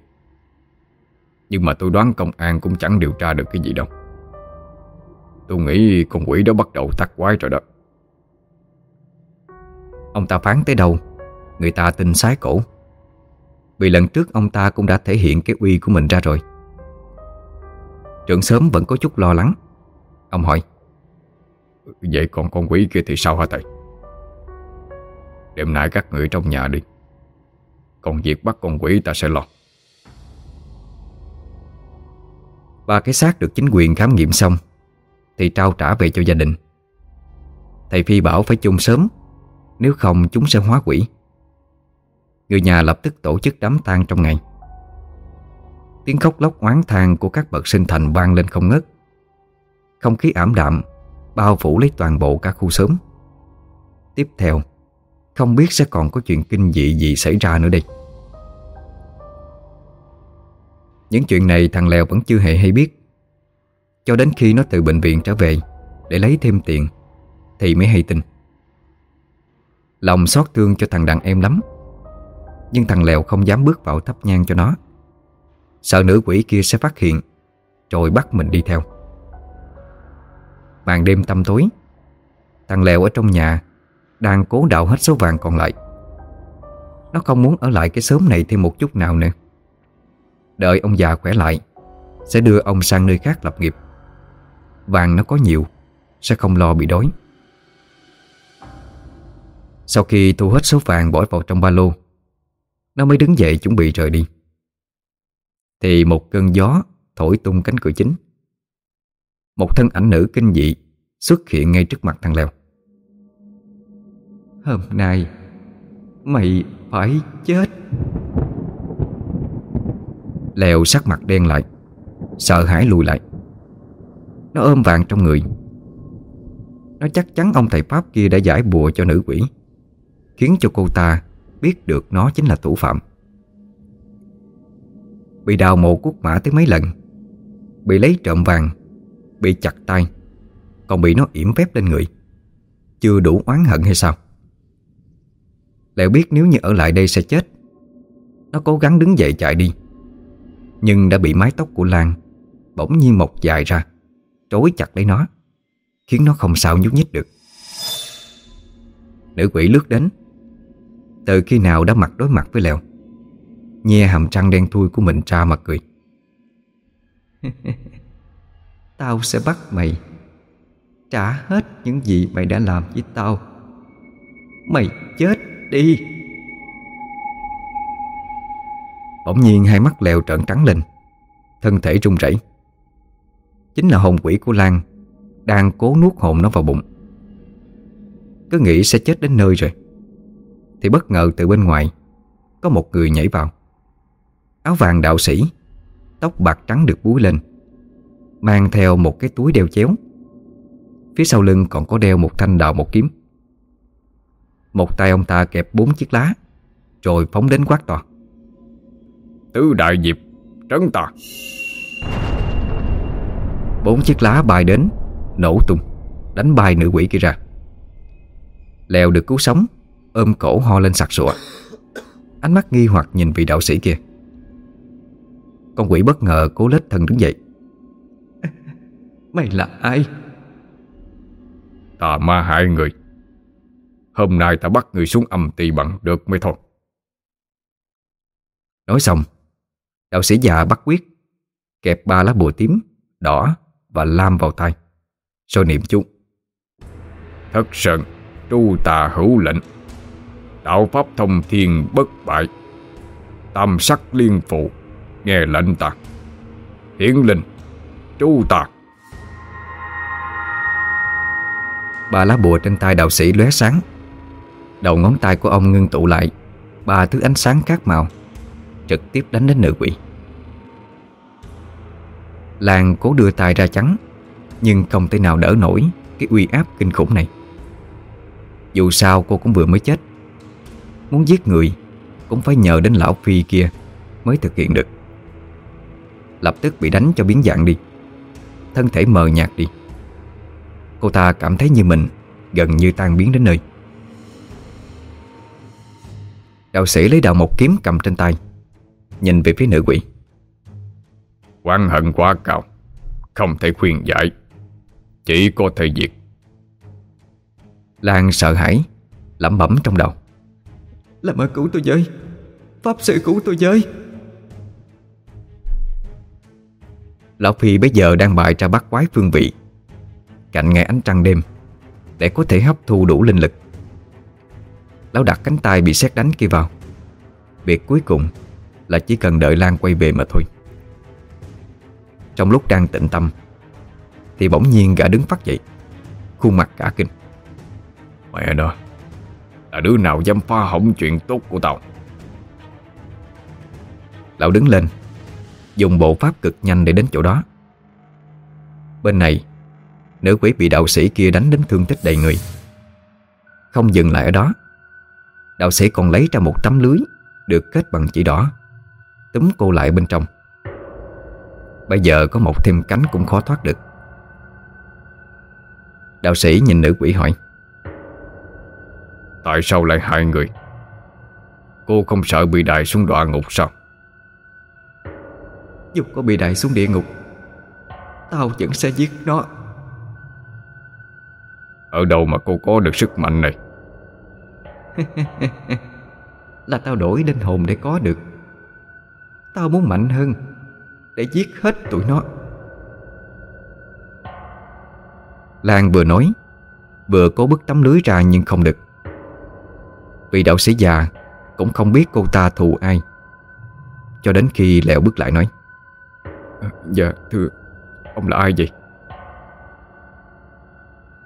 Nhưng mà tôi đoán công an cũng chẳng điều tra được cái gì đâu. Tôi nghĩ con quỷ đó bắt đầu thắc quái rồi đó. Ông ta phán tới đâu, Người ta tin sái cổ. Vì lần trước ông ta cũng đã thể hiện cái uy của mình ra rồi. Trưởng sớm vẫn có chút lo lắng. Ông hỏi, Vậy còn con quỷ kia thì sao hả thầy? Đêm nay các người trong nhà đi còn việc bắt con quỷ ta sẽ lo. Ba cái xác được chính quyền khám nghiệm xong, Thì trao trả về cho gia đình. Thầy Phi bảo phải chung sớm, Nếu không chúng sẽ hóa quỷ. Người nhà lập tức tổ chức đám tang trong ngày. Tiếng khóc lóc oán than của các bậc sinh thành vang lên không ngớt. Không khí ảm đạm Bao phủ lấy toàn bộ cả khu xóm. Tiếp theo không biết sẽ còn có chuyện kinh dị gì xảy ra nữa đây. Những chuyện này thằng Lèo vẫn chưa hề hay biết. Cho đến khi nó từ bệnh viện trở về Để lấy thêm tiền, Thì mới hay tin. Lòng xót thương cho thằng đàn em lắm, Nhưng thằng Lèo không dám bước vào thắp nhang cho nó. Sợ nữ quỷ kia sẽ phát hiện, Rồi bắt mình đi theo. Màn đêm tăm tối, Thằng Lèo ở trong nhà đang cố đào hết số vàng còn lại. Nó không muốn ở lại cái xóm này thêm một chút nào nữa. Đợi ông già khỏe lại, Sẽ đưa ông sang nơi khác lập nghiệp. Vàng nó có nhiều, Sẽ không lo bị đói. Sau khi thu hết số vàng bỏ vào trong ba lô, Nó mới đứng dậy chuẩn bị rời đi. Thì một cơn gió thổi tung cánh cửa chính. Một thân ảnh nữ kinh dị Xuất hiện ngay trước mặt thằng Lèo. Hôm nay, Mày phải chết. Lèo sắc mặt đen lại, Sợ hãi lùi lại. Nó ôm vàng trong người. Nó chắc chắn ông thầy Pháp kia đã giải bùa cho nữ quỷ, Khiến cho cô ta biết được nó chính là thủ phạm. Bị đào mộ quốc mã tới mấy lần, Bị lấy trộm vàng, Bị chặt tay, Còn bị nó yểm phép lên người. Chưa đủ oán hận hay sao? Lẹo biết nếu như ở lại đây sẽ chết. Nó cố gắng đứng dậy chạy đi. Nhưng đã bị mái tóc của Lan Bỗng nhiên mọc dài ra Trối chặt lấy nó, Khiến nó không sao nhúc nhích được. Nữ quỷ lướt đến. Từ khi nào đã mặt đối mặt với Lèo? Nhe hàm trăng đen thui của mình ra mà cười. Tao sẽ bắt mày. Trả hết những gì mày đã làm với tao. Mày chết đi. Bỗng nhiên hai mắt lèo trợn trắng lên, Thân thể run rẩy. Chính là hồn quỷ của Lan Đang cố nuốt hồn nó vào bụng. Cứ nghĩ sẽ chết đến nơi rồi. Thì bất ngờ từ bên ngoài, Có một người nhảy vào. Áo vàng đạo sĩ, Tóc bạc trắng được búi lên, Mang theo một cái túi đeo chéo. Phía sau lưng còn có đeo một thanh đạo một kiếm. Một tay ông ta kẹp bốn chiếc lá Rồi phóng đến quát to. Tứ đại diệp Trấn tà Bốn chiếc lá bay đến Nổ tung Đánh bay nữ quỷ kia ra. Lèo được cứu sống Ôm cổ ho lên sặc sụa. Ánh mắt nghi hoặc nhìn vị đạo sĩ kia. Con quỷ bất ngờ cố lết thân đứng dậy. Mày là ai? Ta ma hại người Hôm nay ta bắt người xuống âm tỳ bằng được mới thôi. Nói xong Đạo sĩ già bắt quyết Kẹp ba lá bùa tím, đỏ và lam vào tay Rồi niệm chú. Thất sơn Tru tà hữu lệnh. Đạo pháp thông thiên bất bại. Tam sắc liên phụ Nghe lệnh ta. Hiển linh Tru tà. Ba lá bùa trên tay đạo sĩ lóe sáng. Đầu ngón tay của ông ngưng tụ lại, Ba thứ ánh sáng khác màu, Trực tiếp đánh đến nữ quỷ. Lan cố đưa tay ra chắn, Nhưng không thể nào đỡ nổi Cái uy áp kinh khủng này. Dù sao cô cũng vừa mới chết. Muốn giết người, Cũng phải nhờ đến lão phi kia Mới thực hiện được. Lập tức bị đánh cho biến dạng đi. Thân thể mờ nhạt đi. Cô ta cảm thấy như mình Gần như tan biến đến nơi. Đạo sĩ lấy đạo một kiếm cầm trên tay Nhìn về phía nữ quỷ. Quan hận quá cao Không thể khuyên giải Chỉ có thể diệt. Lan sợ hãi lẩm bẩm trong đầu. Làm ơn cứu tôi với Pháp sư cứu tôi với Lão Phi bây giờ đang bại ra bắt quái phương vị Cạnh ngày ánh trăng đêm Để có thể hấp thu đủ linh lực Lão đặt cánh tay bị xét đánh kia vào. Việc cuối cùng Là chỉ cần đợi Lan quay về mà thôi. Trong lúc đang tĩnh tâm Thì bỗng nhiên gã đứng phát dậy Khuôn mặt cả kinh. Mẹ đó Là đứa nào dám pha hỏng chuyện tốt của tao? Lão đứng lên Dùng bộ pháp cực nhanh để đến chỗ đó. Bên này Nữ quỷ bị đạo sĩ kia đánh đến thương tích đầy người. Không dừng lại ở đó Đạo sĩ còn lấy ra một tấm lưới Được kết bằng chỉ đỏ. Túm cô lại bên trong. Bây giờ có một thêm cánh cũng khó thoát được. Đạo sĩ nhìn nữ quỷ hỏi Tại sao lại hại người? Cô không sợ bị đài xuống đọa ngục sao? Dù có bị đẩy xuống địa ngục Tao vẫn sẽ giết nó. Ở đâu mà cô có được sức mạnh này Là tao đổi linh hồn để có được. Tao muốn mạnh hơn Để giết hết tụi nó. Lan vừa nói Vừa cố bức tấm lưới ra nhưng không được. Vị đạo sĩ già Cũng không biết cô ta thù ai. Cho đến khi Lẹo bước lại nói Dạ thưa Ông là ai vậy?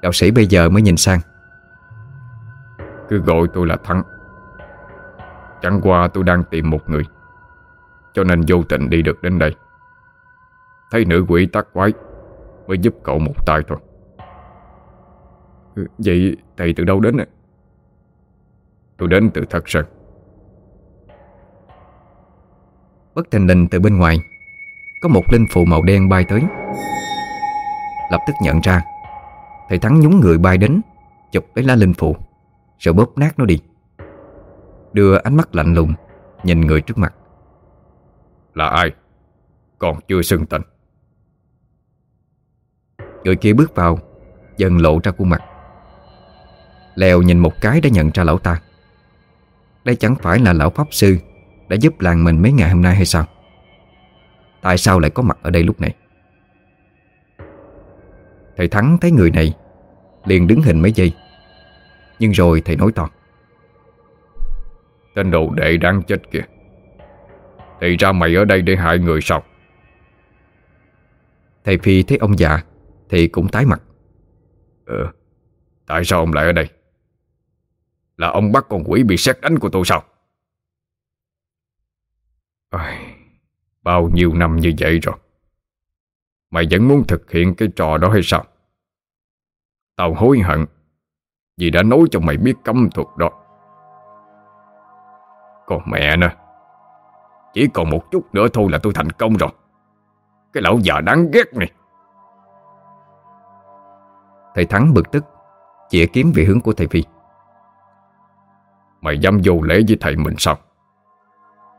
Đạo sĩ bây giờ mới nhìn sang cứ gọi tôi là Thắng. Chẳng qua tôi đang tìm một người, Cho nên vô tình đi được đến đây. Thấy nữ quỷ tắc quái Mới giúp cậu một tay thôi. Ừ, vậy thầy từ đâu đến ạ? Tôi đến từ Thật sự. Bất thình lình từ bên ngoài, Có một linh phù màu đen bay tới. Lập tức nhận ra, Thầy Thắng nhúng người bay đến, Chụp lấy lá linh phù. Rồi bóp nát nó đi. Đưa ánh mắt lạnh lùng Nhìn người trước mặt. Là ai? Còn chưa xưng tên. Người kia bước vào Dần lộ ra khuôn mặt. Lèo nhìn một cái đã nhận ra lão ta. Đây chẳng phải là lão Pháp Sư Đã giúp làng mình mấy ngày hôm nay hay sao? Tại sao lại có mặt ở đây lúc này? Thầy Thắng thấy người này Liền đứng hình mấy giây Nhưng rồi thầy nói to. Tên đồ đệ đang chết kìa. Thì ra mày ở đây để hại người sao? Thầy Phi thấy ông già Thì cũng tái mặt. Ừ Tại sao ông lại ở đây? Là ông bắt con quỷ bị xét đánh của tôi sao? Ôi, Bao nhiêu năm như vậy rồi? Mày vẫn muốn thực hiện cái trò đó hay sao? Tao hối hận vì đã nói cho mày biết cấm thuật đó. Còn mẹ nè, Chỉ còn một chút nữa thôi là tôi thành công rồi. Cái lão già đáng ghét này. Thầy Thắng bực tức Chỉa kiếm về hướng của thầy Phi. Mày dám vô lễ với thầy mình sao?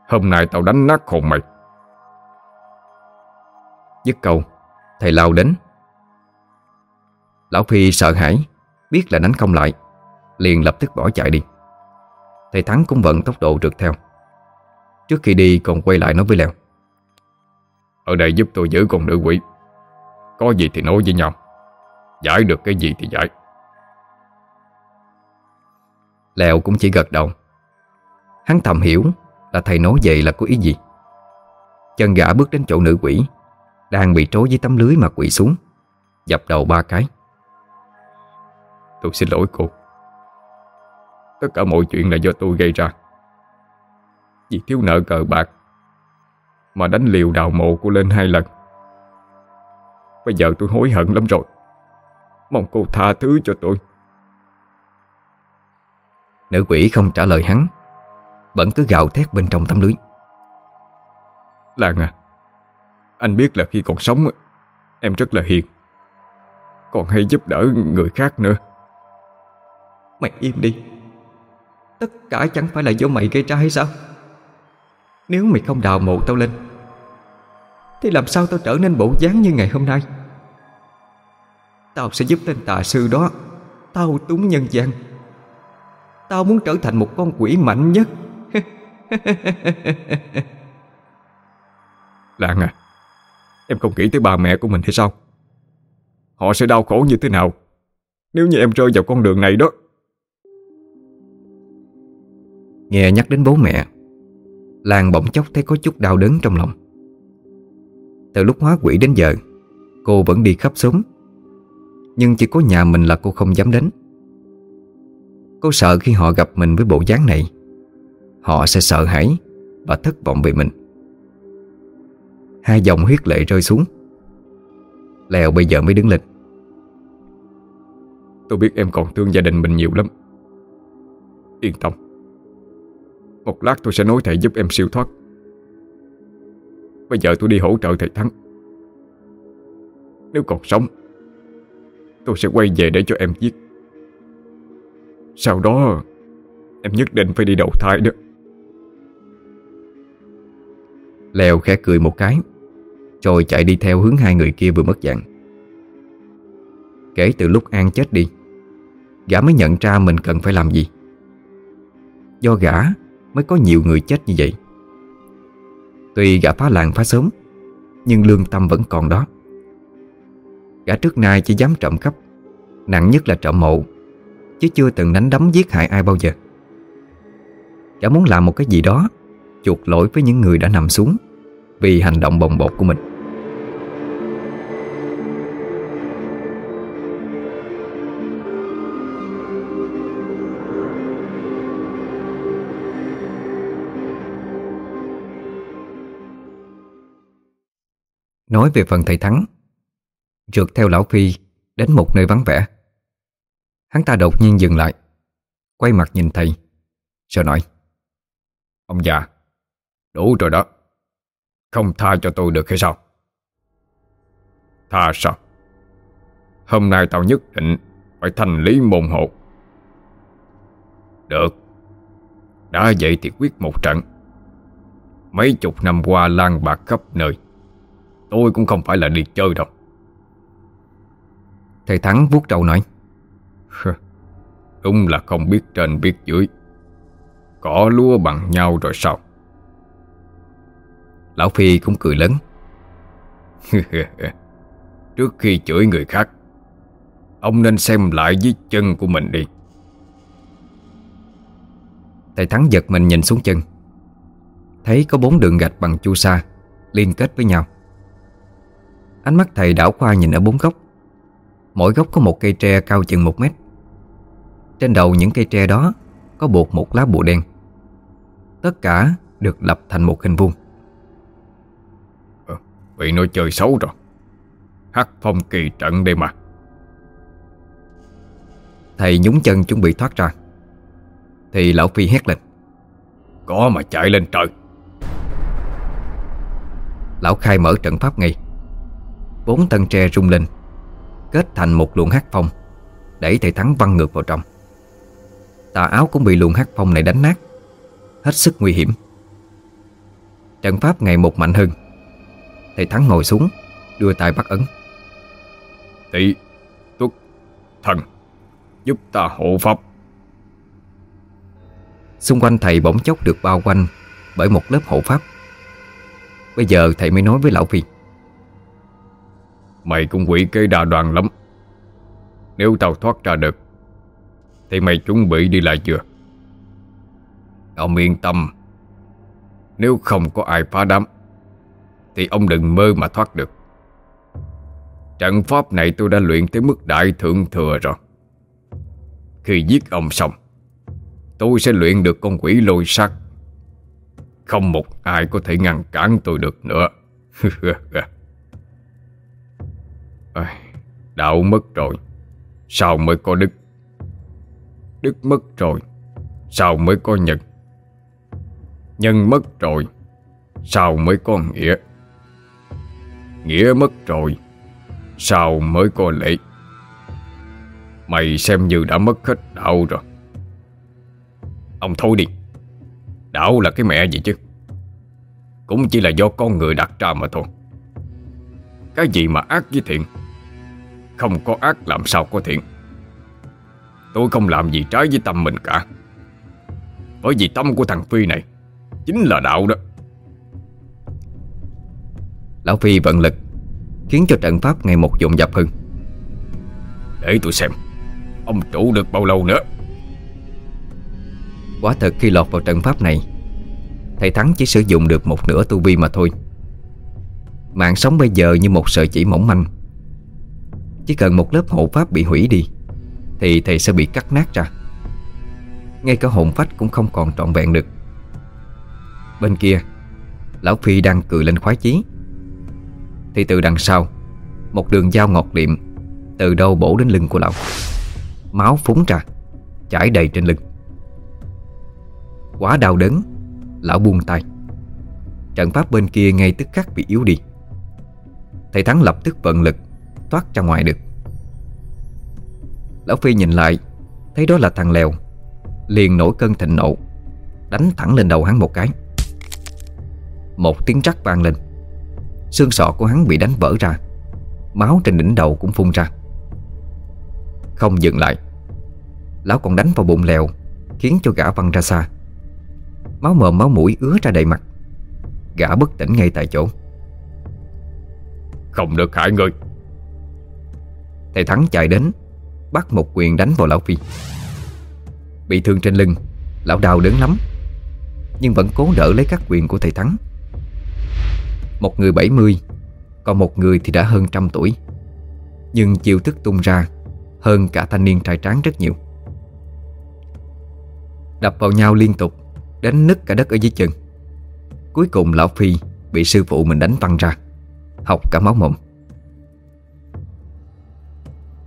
Hôm nay tao đánh nát hồn mày. Dứt câu, Thầy lao đến. Lão Phi sợ hãi. Biết là đánh không lại Liền lập tức bỏ chạy đi. Thầy Thắng cũng vận tốc độ rượt theo. Trước khi đi còn quay lại nói với Lèo Ở đây giúp tôi giữ con nữ quỷ. Có gì thì nói với nhau. Giải được cái gì thì giải. Lèo cũng chỉ gật đầu. Hắn thầm hiểu là thầy nói vậy là có ý gì. Chân gã bước đến chỗ nữ quỷ Đang bị trối với tấm lưới mà quỷ xuống Dập đầu ba cái Tôi xin lỗi cô. Tất cả mọi chuyện là do tôi gây ra. Vì thiếu nợ cờ bạc Mà đánh liều đào mộ cô lên hai lần. Bây giờ tôi hối hận lắm rồi. Mong cô tha thứ cho tôi. Nữ quỷ không trả lời hắn Vẫn cứ gào thét bên trong tấm lưới. Lan à Anh biết là khi còn sống Em rất là hiền. Còn hay giúp đỡ người khác nữa Mày im đi. Tất cả chẳng phải là do mày gây ra hay sao? Nếu mày không đào mộ tao lên, Thì làm sao tao trở nên bộ dáng như ngày hôm nay? Tao sẽ giúp tên tà sư đó, Tao túng nhân gian. Tao muốn trở thành một con quỷ mạnh nhất. Lan à Em không nghĩ tới bà mẹ của mình hay sao? Họ sẽ đau khổ như thế nào Nếu như em rơi vào con đường này đó? Nghe nhắc đến bố mẹ Lan bỗng chốc thấy có chút đau đớn trong lòng. Từ lúc hóa quỷ đến giờ, Cô vẫn đi khắp xóm, Nhưng chỉ có nhà mình là cô không dám đến. Cô sợ khi họ gặp mình với bộ dáng này, Họ sẽ sợ hãi Và thất vọng về mình. Hai dòng huyết lệ rơi xuống. Lèo bây giờ mới đứng lên. Tôi biết em còn thương gia đình mình nhiều lắm. Yên tâm. Một lát tôi sẽ nói thầy giúp em siêu thoát. Bây giờ tôi đi hỗ trợ thầy Thắng. Nếu còn sống, Tôi sẽ quay về để cho em giết. Sau đó, Em nhất định phải đi đầu thai đó. Lèo khẽ cười một cái, Rồi chạy đi theo hướng hai người kia vừa mất dạng. Kể từ lúc An chết đi, Gã mới nhận ra mình cần phải làm gì. Do gã mới có nhiều người chết như vậy. Tuy gã phá làng phá sớm Nhưng lương tâm vẫn còn đó. Gã trước nay chỉ dám trộm cắp, Nặng nhất là trộm mộ, Chứ chưa từng đánh đấm giết hại ai bao giờ. Gã muốn làm một cái gì đó, Chuộc lỗi với những người đã nằm xuống Vì hành động bồng bột của mình. Nói về phần thầy Thắng. Rượt theo lão Phi Đến một nơi vắng vẻ. Hắn ta đột nhiên dừng lại, Quay mặt nhìn thầy, Rồi nói, Ông già, Đủ rồi đó. Không tha cho tôi được hay sao? Tha sao? Hôm nay tao nhất định Phải thành lý môn hộ. Được. Đã vậy thì quyết một trận. Mấy chục năm qua lan bạc khắp nơi Tôi cũng không phải là đi chơi đâu. Thầy Thắng vuốt trâu nói Đúng là không biết trên biết dưới. Cỏ lúa bằng nhau rồi sao? Lão Phi cũng cười lớn Trước khi chửi người khác, Ông nên xem lại dưới chân của mình đi. Thầy Thắng giật mình nhìn xuống chân. Thấy có bốn đường gạch bằng chu sa Liên kết với nhau. Ánh mắt thầy đảo qua nhìn ở bốn góc. Mỗi góc có một cây tre cao chừng một mét. Trên đầu những cây tre đó Có buộc một lá bùa đen. Tất cả được lập thành một hình vuông. Ờ, Bị nó chơi xấu rồi. Hắc phong kỳ trận đây mà. Thầy nhúng chân chuẩn bị thoát ra. Thì lão Phi hét lên. Có mà chạy lên trời. Lão khai mở trận pháp ngay Bốn tân tre rung lên Kết thành một luồng hắc phong Đẩy thầy Thắng văng ngược vào trong. Tà áo cũng bị luồng hắc phong này đánh nát Hết sức nguy hiểm. Trận pháp ngày một mạnh hơn Thầy Thắng ngồi xuống Đưa tay bắt ấn. Tị Tuất Thần Giúp ta hộ pháp. Xung quanh thầy bỗng chốc được bao quanh Bởi một lớp hộ pháp. Bây giờ thầy mới nói với Lão Phi Mày cũng quỷ kế đa đoàn lắm. Nếu tao thoát ra được, Thì mày chuẩn bị đi lại chưa? Ông yên tâm. Nếu không có ai phá đám, Thì ông đừng mơ mà thoát được. Trận pháp này tôi đã luyện tới mức đại thượng thừa rồi. Khi giết ông xong, Tôi sẽ luyện được con quỷ lôi sắc Không một ai có thể ngăn cản tôi được nữa. Đạo mất rồi. Sao mới có đức? Đức mất rồi. Sao mới có nhân Nhân mất rồi. Sao mới có nghĩa? Nghĩa mất rồi. Sao mới có lễ? Mày xem như đã mất hết đạo rồi. Ông thôi đi. Đạo là cái mẹ gì chứ. Cũng chỉ là do con người đặt ra mà thôi. Cái gì mà ác với thiện? Không có ác làm sao có thiện. Tôi không làm gì trái với tâm mình cả. Bởi vì tâm của thằng Phi này Chính là đạo đó. Lão Phi vận lực Khiến cho trận pháp ngày một dồn dập hơn. Để tôi xem Ông trụ được bao lâu nữa? Quả thật khi lọt vào trận pháp này Thầy Thắng chỉ sử dụng được một nửa tu vi mà thôi. Mạng sống bây giờ như một sợi chỉ mỏng manh chỉ cần một lớp hộ pháp bị hủy đi, Thì thầy sẽ bị cắt nát ra. Ngay cả hồn phách cũng không còn trọn vẹn được. Bên kia, Lão Phi đang cười lên khoái chí. Thì từ đằng sau, Một đường dao ngọt liệm Từ đâu bổ đến lưng của lão. Máu phúng ra, Chảy đầy trên lưng. Quá đau đớn, Lão buông tay. Trận pháp bên kia ngay tức khắc bị yếu đi. Thầy Thắng lập tức vận lực Thoát ra ngoài được. Lão Phi nhìn lại, Thấy đó là thằng Lèo, Liền nổi cơn thịnh nộ, Đánh thẳng lên đầu hắn một cái. Một tiếng rắc vang lên, Xương sọ của hắn bị đánh vỡ ra, Máu trên đỉnh đầu cũng phun ra. Không dừng lại, Lão còn đánh vào bụng Lèo, Khiến cho gã văng ra xa. Máu mồm máu mũi ứa ra đầy mặt, Gã bất tỉnh ngay tại chỗ. Không được hại người. Thầy Thắng chạy đến, Bắt một quyền đánh vào Lão Phi. Bị thương trên lưng, Lão đau đớn lắm, Nhưng vẫn cố đỡ lấy các quyền của thầy Thắng. Một người 70 Còn một người thì đã hơn trăm tuổi. Nhưng chiêu thức tung ra, Hơn cả thanh niên trai tráng rất nhiều. Đập vào nhau liên tục, Đánh nứt cả đất ở dưới chân. Cuối cùng lão Phi Bị sư phụ mình đánh văng ra, Học cả máu mồm.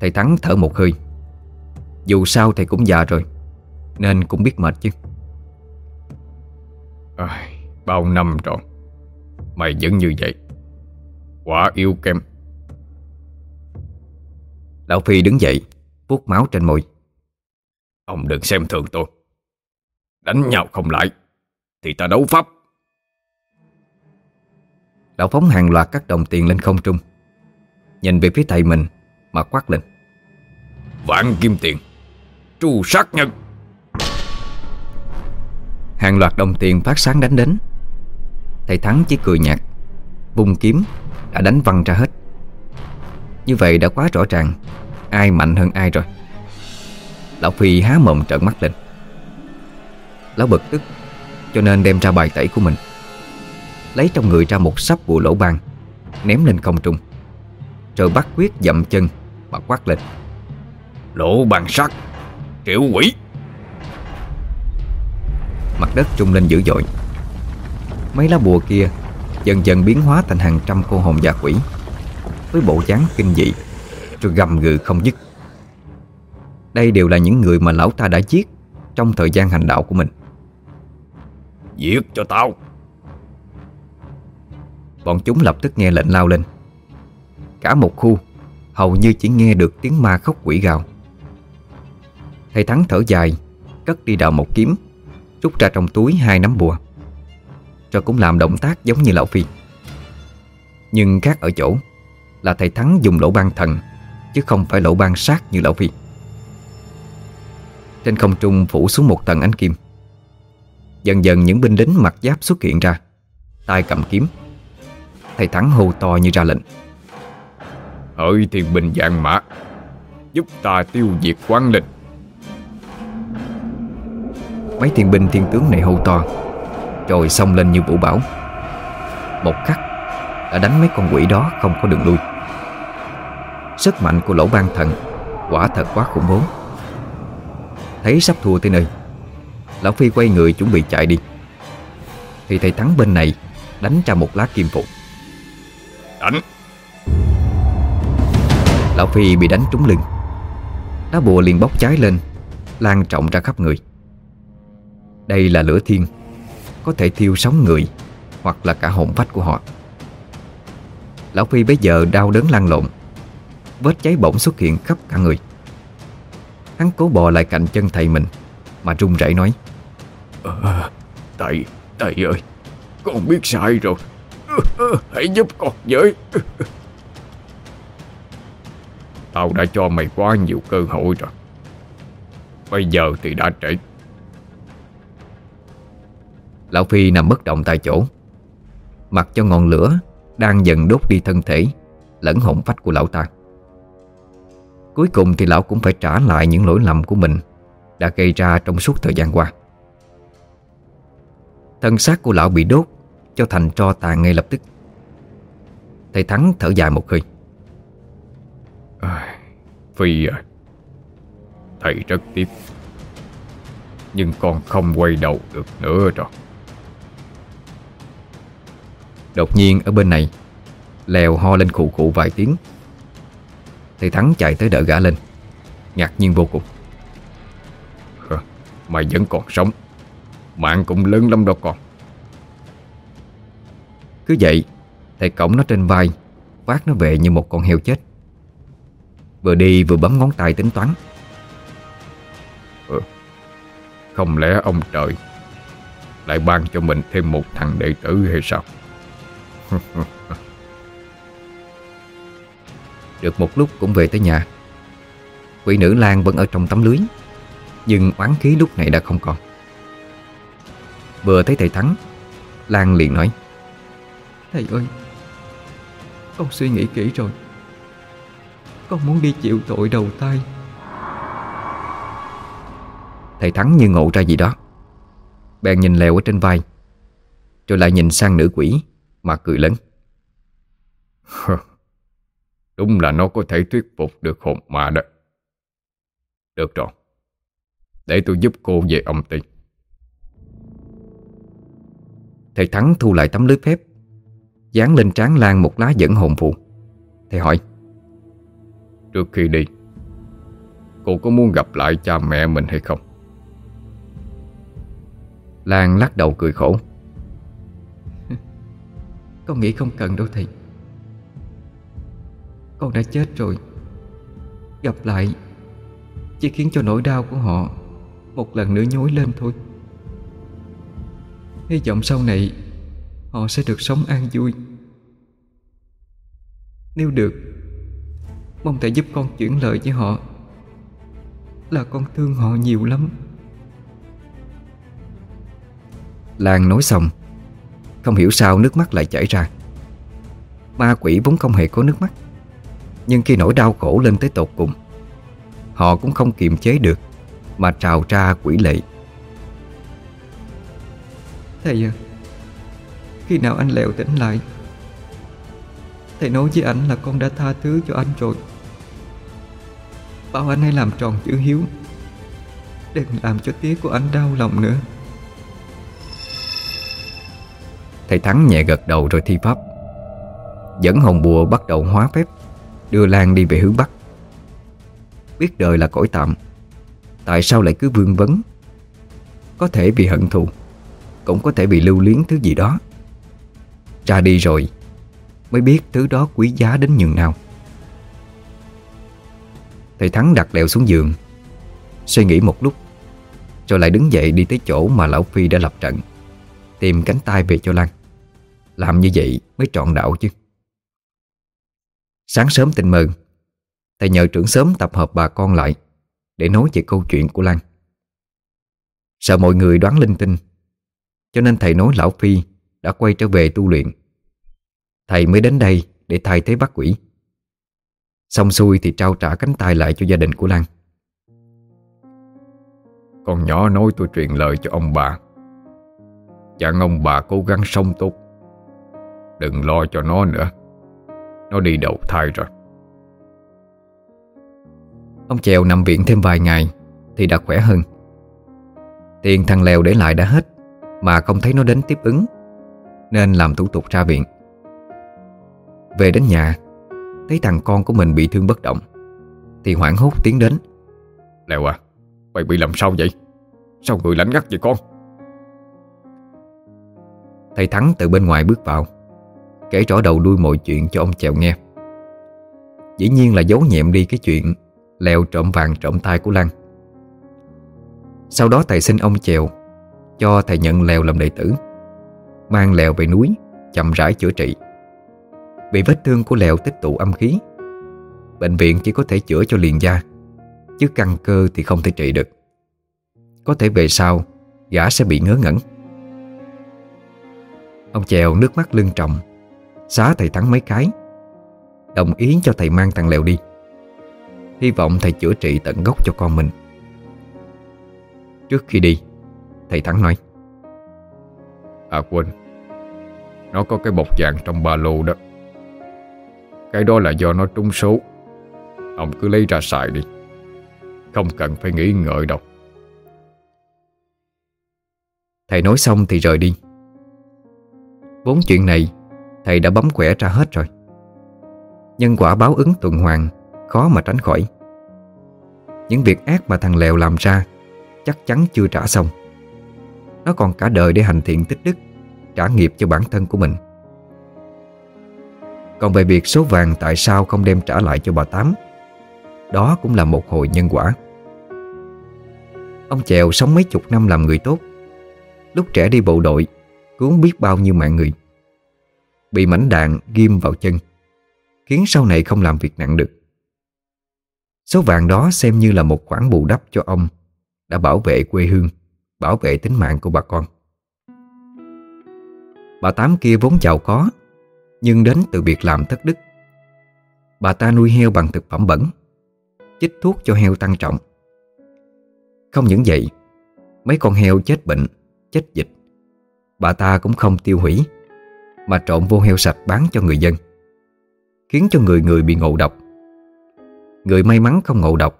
Thầy Thắng thở một hơi. Dù sao thầy cũng già rồi Nên cũng biết mệt chứ. À, Bao năm rồi Mày vẫn như vậy. Quá yếu kém Lão Phi đứng dậy vuốt máu trên môi. Ông đừng xem thường tôi. Đánh nhau không lại Thì ta đấu pháp. Lão phóng hàng loạt các đồng tiền lên không trung. Nhìn về phía thầy mình mà quát lên. Vạn kim tiền, Tru sát nhân. Hàng loạt đồng tiền phát sáng đánh đến. Thầy Thắng chỉ cười nhạt, Bung kiếm, Đã đánh văng ra hết. Như vậy đã quá rõ ràng, Ai mạnh hơn ai rồi. Lão Phi há mồm trợn mắt lên. Lão bực tức, Cho nên đem ra bài tẩy của mình. Lấy trong người ra một sắp bùa lỗ ban Ném lên không trung. Rồi bắt quyết dậm chân mà quát lên. Lỗ bàn sắt Triệu quỷ. Mặt đất trung lên dữ dội. Mấy lá bùa kia Dần dần biến hóa thành hàng trăm cô hồn dạ quỷ. Với bộ dáng kinh dị Rồi gầm gừ không dứt. Đây đều là những người mà lão ta đã giết Trong thời gian hành đạo của mình. Giết cho tao. Bọn chúng lập tức nghe lệnh lao lên. Cả một khu Hầu như chỉ nghe được tiếng ma khóc quỷ gào. Thầy Thắng thở dài, Cất đi đào một kiếm, Rút ra trong túi hai nắm bùa. Rồi cũng làm động tác giống như lão Phi. Nhưng khác ở chỗ Là thầy Thắng dùng lỗ ban thần, Chứ không phải lỗ ban sát như lão Phi. Trên không trung phủ xuống một tầng ánh kim. Dần dần những binh lính mặc giáp xuất hiện ra, tay cầm kiếm. Thầy Thắng hô to như ra lệnh. Hỡi thiên bình dạng mã Giúp ta tiêu diệt quán linh. Mấy thiên binh thiên tướng này hô to Rồi xông lên như vũ bão. Một khắc Đã đánh mấy con quỷ đó không có đường lui. Sức mạnh của lỗ ban thần Quả thật quá khủng bố. Thấy sắp thua tới nơi Lão Phi quay người chuẩn bị chạy đi. Thì thầy thắng bên này Đánh ra một lá kim phục Đánh Lão Phi bị đánh trúng lưng. Lá bùa liền bốc cháy lên Lan trọng ra khắp người. Đây là lửa thiên Có thể thiêu sống người Hoặc là cả hồn phách của họ. Lão Phi bây giờ đau đớn lăn lộn Vết cháy bỗng xuất hiện khắp cả người. Hắn cố bò lại cạnh chân thầy mình Mà run rẩy nói à, Thầy, thầy ơi Con biết sai rồi. Ờ, ờ, hãy giúp con với. Tao đã cho mày quá nhiều cơ hội rồi. Bây giờ thì đã trễ. Lão Phi nằm bất động tại chỗ, Mặc cho ngọn lửa Đang dần đốt đi thân thể, Lẫn hồn phách của lão ta. Cuối cùng thì lão cũng phải trả lại những lỗi lầm của mình Đã gây ra trong suốt thời gian qua. Thân xác của lão bị đốt Cho thành tro tàn ngay lập tức. Thầy Thắng thở dài một hơi à, Phi à. Thầy rất tiếc. Nhưng con không quay đầu được nữa rồi. Đột nhiên ở bên này Lèo ho lên khụ khụ vài tiếng. Thầy Thắng chạy tới đỡ gã lên Ngạc nhiên vô cùng. Mày vẫn còn sống. Mạng cũng lớn lắm đâu con. Cứ vậy Thầy cổng nó trên vai Vác nó về như một con heo chết. Vừa đi vừa bấm ngón tay tính toán. Ừ. Không lẽ ông trời Lại ban cho mình thêm một thằng đệ tử hay sao? Được một lúc cũng về tới nhà. Quỷ nữ Lan vẫn ở trong tấm lưới Nhưng oán khí lúc này đã không còn. Vừa thấy thầy Thắng Lan liền nói Thầy ơi Con suy nghĩ kỹ rồi Con muốn đi chịu tội đầu tay. Thầy Thắng như ngộ ra gì đó. Bèn nhìn lèo ở trên vai Rồi lại nhìn sang nữ quỷ Mà cười lớn. Đúng là nó có thể thuyết phục được hồn ma đó. Được rồi Để tôi giúp cô về ông ty Thầy Thắng thu lại tấm lưới phép Dán lên trán Lan một lá dẫn hồn phù. Thầy hỏi Trước khi đi. Cô có muốn gặp lại cha mẹ mình hay không? Lan lắc đầu cười khổ. Con nghĩ không cần đâu thầy. Con đã chết rồi. Gặp lại Chỉ khiến cho nỗi đau của họ Một lần nữa nhối lên thôi. Hy vọng sau này Họ sẽ được sống an vui. Nếu được Mong thầy giúp con chuyển lời với họ. Là con thương họ nhiều lắm. Lan nói xong Không hiểu sao nước mắt lại chảy ra. Ma quỷ vốn không hề có nước mắt. Nhưng khi nỗi đau khổ lên tới tột cùng Họ cũng không kiềm chế được Mà trào ra quỷ lệ. Thầy à Khi nào anh Lẹo tỉnh lại? Thầy nói với anh là con đã tha thứ cho anh rồi Bảo anh hãy làm tròn chữ hiếu. Đừng làm cho tía của anh đau lòng nữa. Thầy Thắng nhẹ gật đầu rồi thi pháp. Dẫn hồn bùa bắt đầu hóa phép, Đưa Lan đi về hướng Bắc. Biết đời là cõi tạm, Tại sao lại cứ vương vấn? Có thể vì hận thù, Cũng có thể bị lưu luyến thứ gì đó. Ra đi rồi, Mới biết thứ đó quý giá đến nhường nào. Thầy Thắng đặt lẹo xuống giường. Suy nghĩ một lúc, Rồi lại đứng dậy đi tới chỗ mà Lão Phi đã lập trận, Tìm cánh tay về cho Lan. Làm như vậy mới trọn đạo chứ. Sáng sớm tình mừng Thầy nhờ trưởng sớm tập hợp bà con lại Để nói về câu chuyện của Lan. Sợ mọi người đoán linh tinh, Cho nên thầy nói Lão Phi Đã quay trở về tu luyện. Thầy mới đến đây để thay thế bác quỷ. Xong xuôi thì trao trả cánh tay lại cho gia đình của Lan. Con nhỏ nói tôi truyền lời cho ông bà. Dặn ông bà cố gắng sống tốt. Đừng lo cho nó nữa. Nó đi đầu thai rồi. Ông Chèo nằm viện thêm vài ngày Thì đã khỏe hơn. Tiền thằng Lèo để lại đã hết Mà không thấy nó đến tiếp ứng Nên làm thủ tục ra viện. Về đến nhà Thấy thằng con của mình bị thương bất động Thì hoảng hốt tiến đến. Lèo à Mày bị làm sao vậy? Sao người lạnh ngắt vậy con? Thầy Thắng từ bên ngoài bước vào Kể rõ đầu đuôi mọi chuyện cho ông Chèo nghe. Dĩ nhiên là giấu nhẹm đi cái chuyện Lèo trộm vàng trộm tay của Lan Sau đó thầy xin ông Chèo Cho thầy nhận Lèo làm đệ tử Mang Lèo về núi Chậm rãi chữa trị vì vết thương của Lèo tích tụ âm khí. Bệnh viện chỉ có thể chữa cho liền da, Chứ căn cơ thì không thể trị được. Có thể về sau, Gã sẽ bị ngớ ngẩn. Ông Chèo nước mắt lưng trọng Xá thầy Thắng mấy cái. Đồng ý cho thầy mang thằng Lèo đi. Hy vọng thầy chữa trị tận gốc cho con mình. Trước khi đi, Thầy Thắng nói À quên, Nó có cái bọc vàng trong ba lô đó. Cái đó là do nó trúng số. Ông cứ lấy ra xài đi. Không cần phải nghĩ ngợi đâu. Thầy nói xong thì rời đi. Bốn chuyện này, Thầy đã bấm quẻ ra hết rồi. Nhân quả báo ứng tuần hoàn, Khó mà tránh khỏi. Những việc ác mà thằng Lèo làm ra, Chắc chắn chưa trả xong. Nó còn cả đời để hành thiện tích đức, Trả nghiệp cho bản thân của mình. Còn về việc số vàng tại sao không đem trả lại cho bà Tám, Đó cũng là một hồi nhân quả. Ông Chèo sống mấy chục năm làm người tốt. Lúc trẻ đi bộ đội, Cứu biết bao nhiêu mạng người. Bị mảnh đạn ghim vào chân, Khiến sau này không làm việc nặng được. Số vàng đó xem như là một khoản bù đắp cho ông Đã bảo vệ quê hương, Bảo vệ tính mạng của bà con. Bà Tám kia vốn giàu có nhưng đến từ việc làm thất đức. Bà ta nuôi heo bằng thực phẩm bẩn, Chích thuốc cho heo tăng trọng. Không những vậy, Mấy con heo chết bệnh, Chết dịch. Bà ta cũng không tiêu hủy, Mà trộn vô heo sạch bán cho người dân, Khiến cho người người bị ngộ độc. Người may mắn không ngộ độc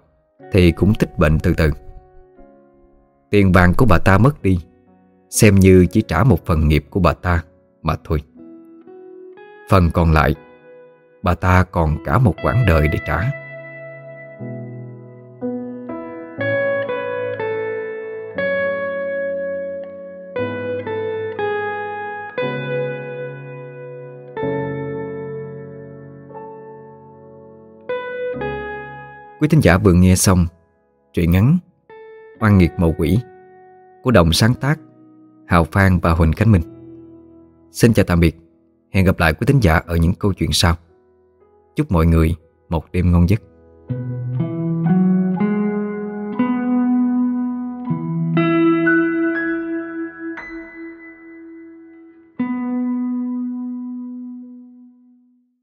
Thì cũng tích bệnh từ từ. Tiền vàng của bà ta mất đi, Xem như chỉ trả một phần nghiệp của bà ta Mà thôi. Phần còn lại. Bà ta còn cả một quãng đời để trả. Quý thính giả vừa nghe xong Truyện ngắn Oan nghiệt mộ quỷ Của đồng sáng tác Hào Phan và Huỳnh Khánh Minh. Xin chào tạm biệt. Hẹn gặp lại quý thính giả ở những câu chuyện sau. Chúc mọi người một đêm ngon giấc.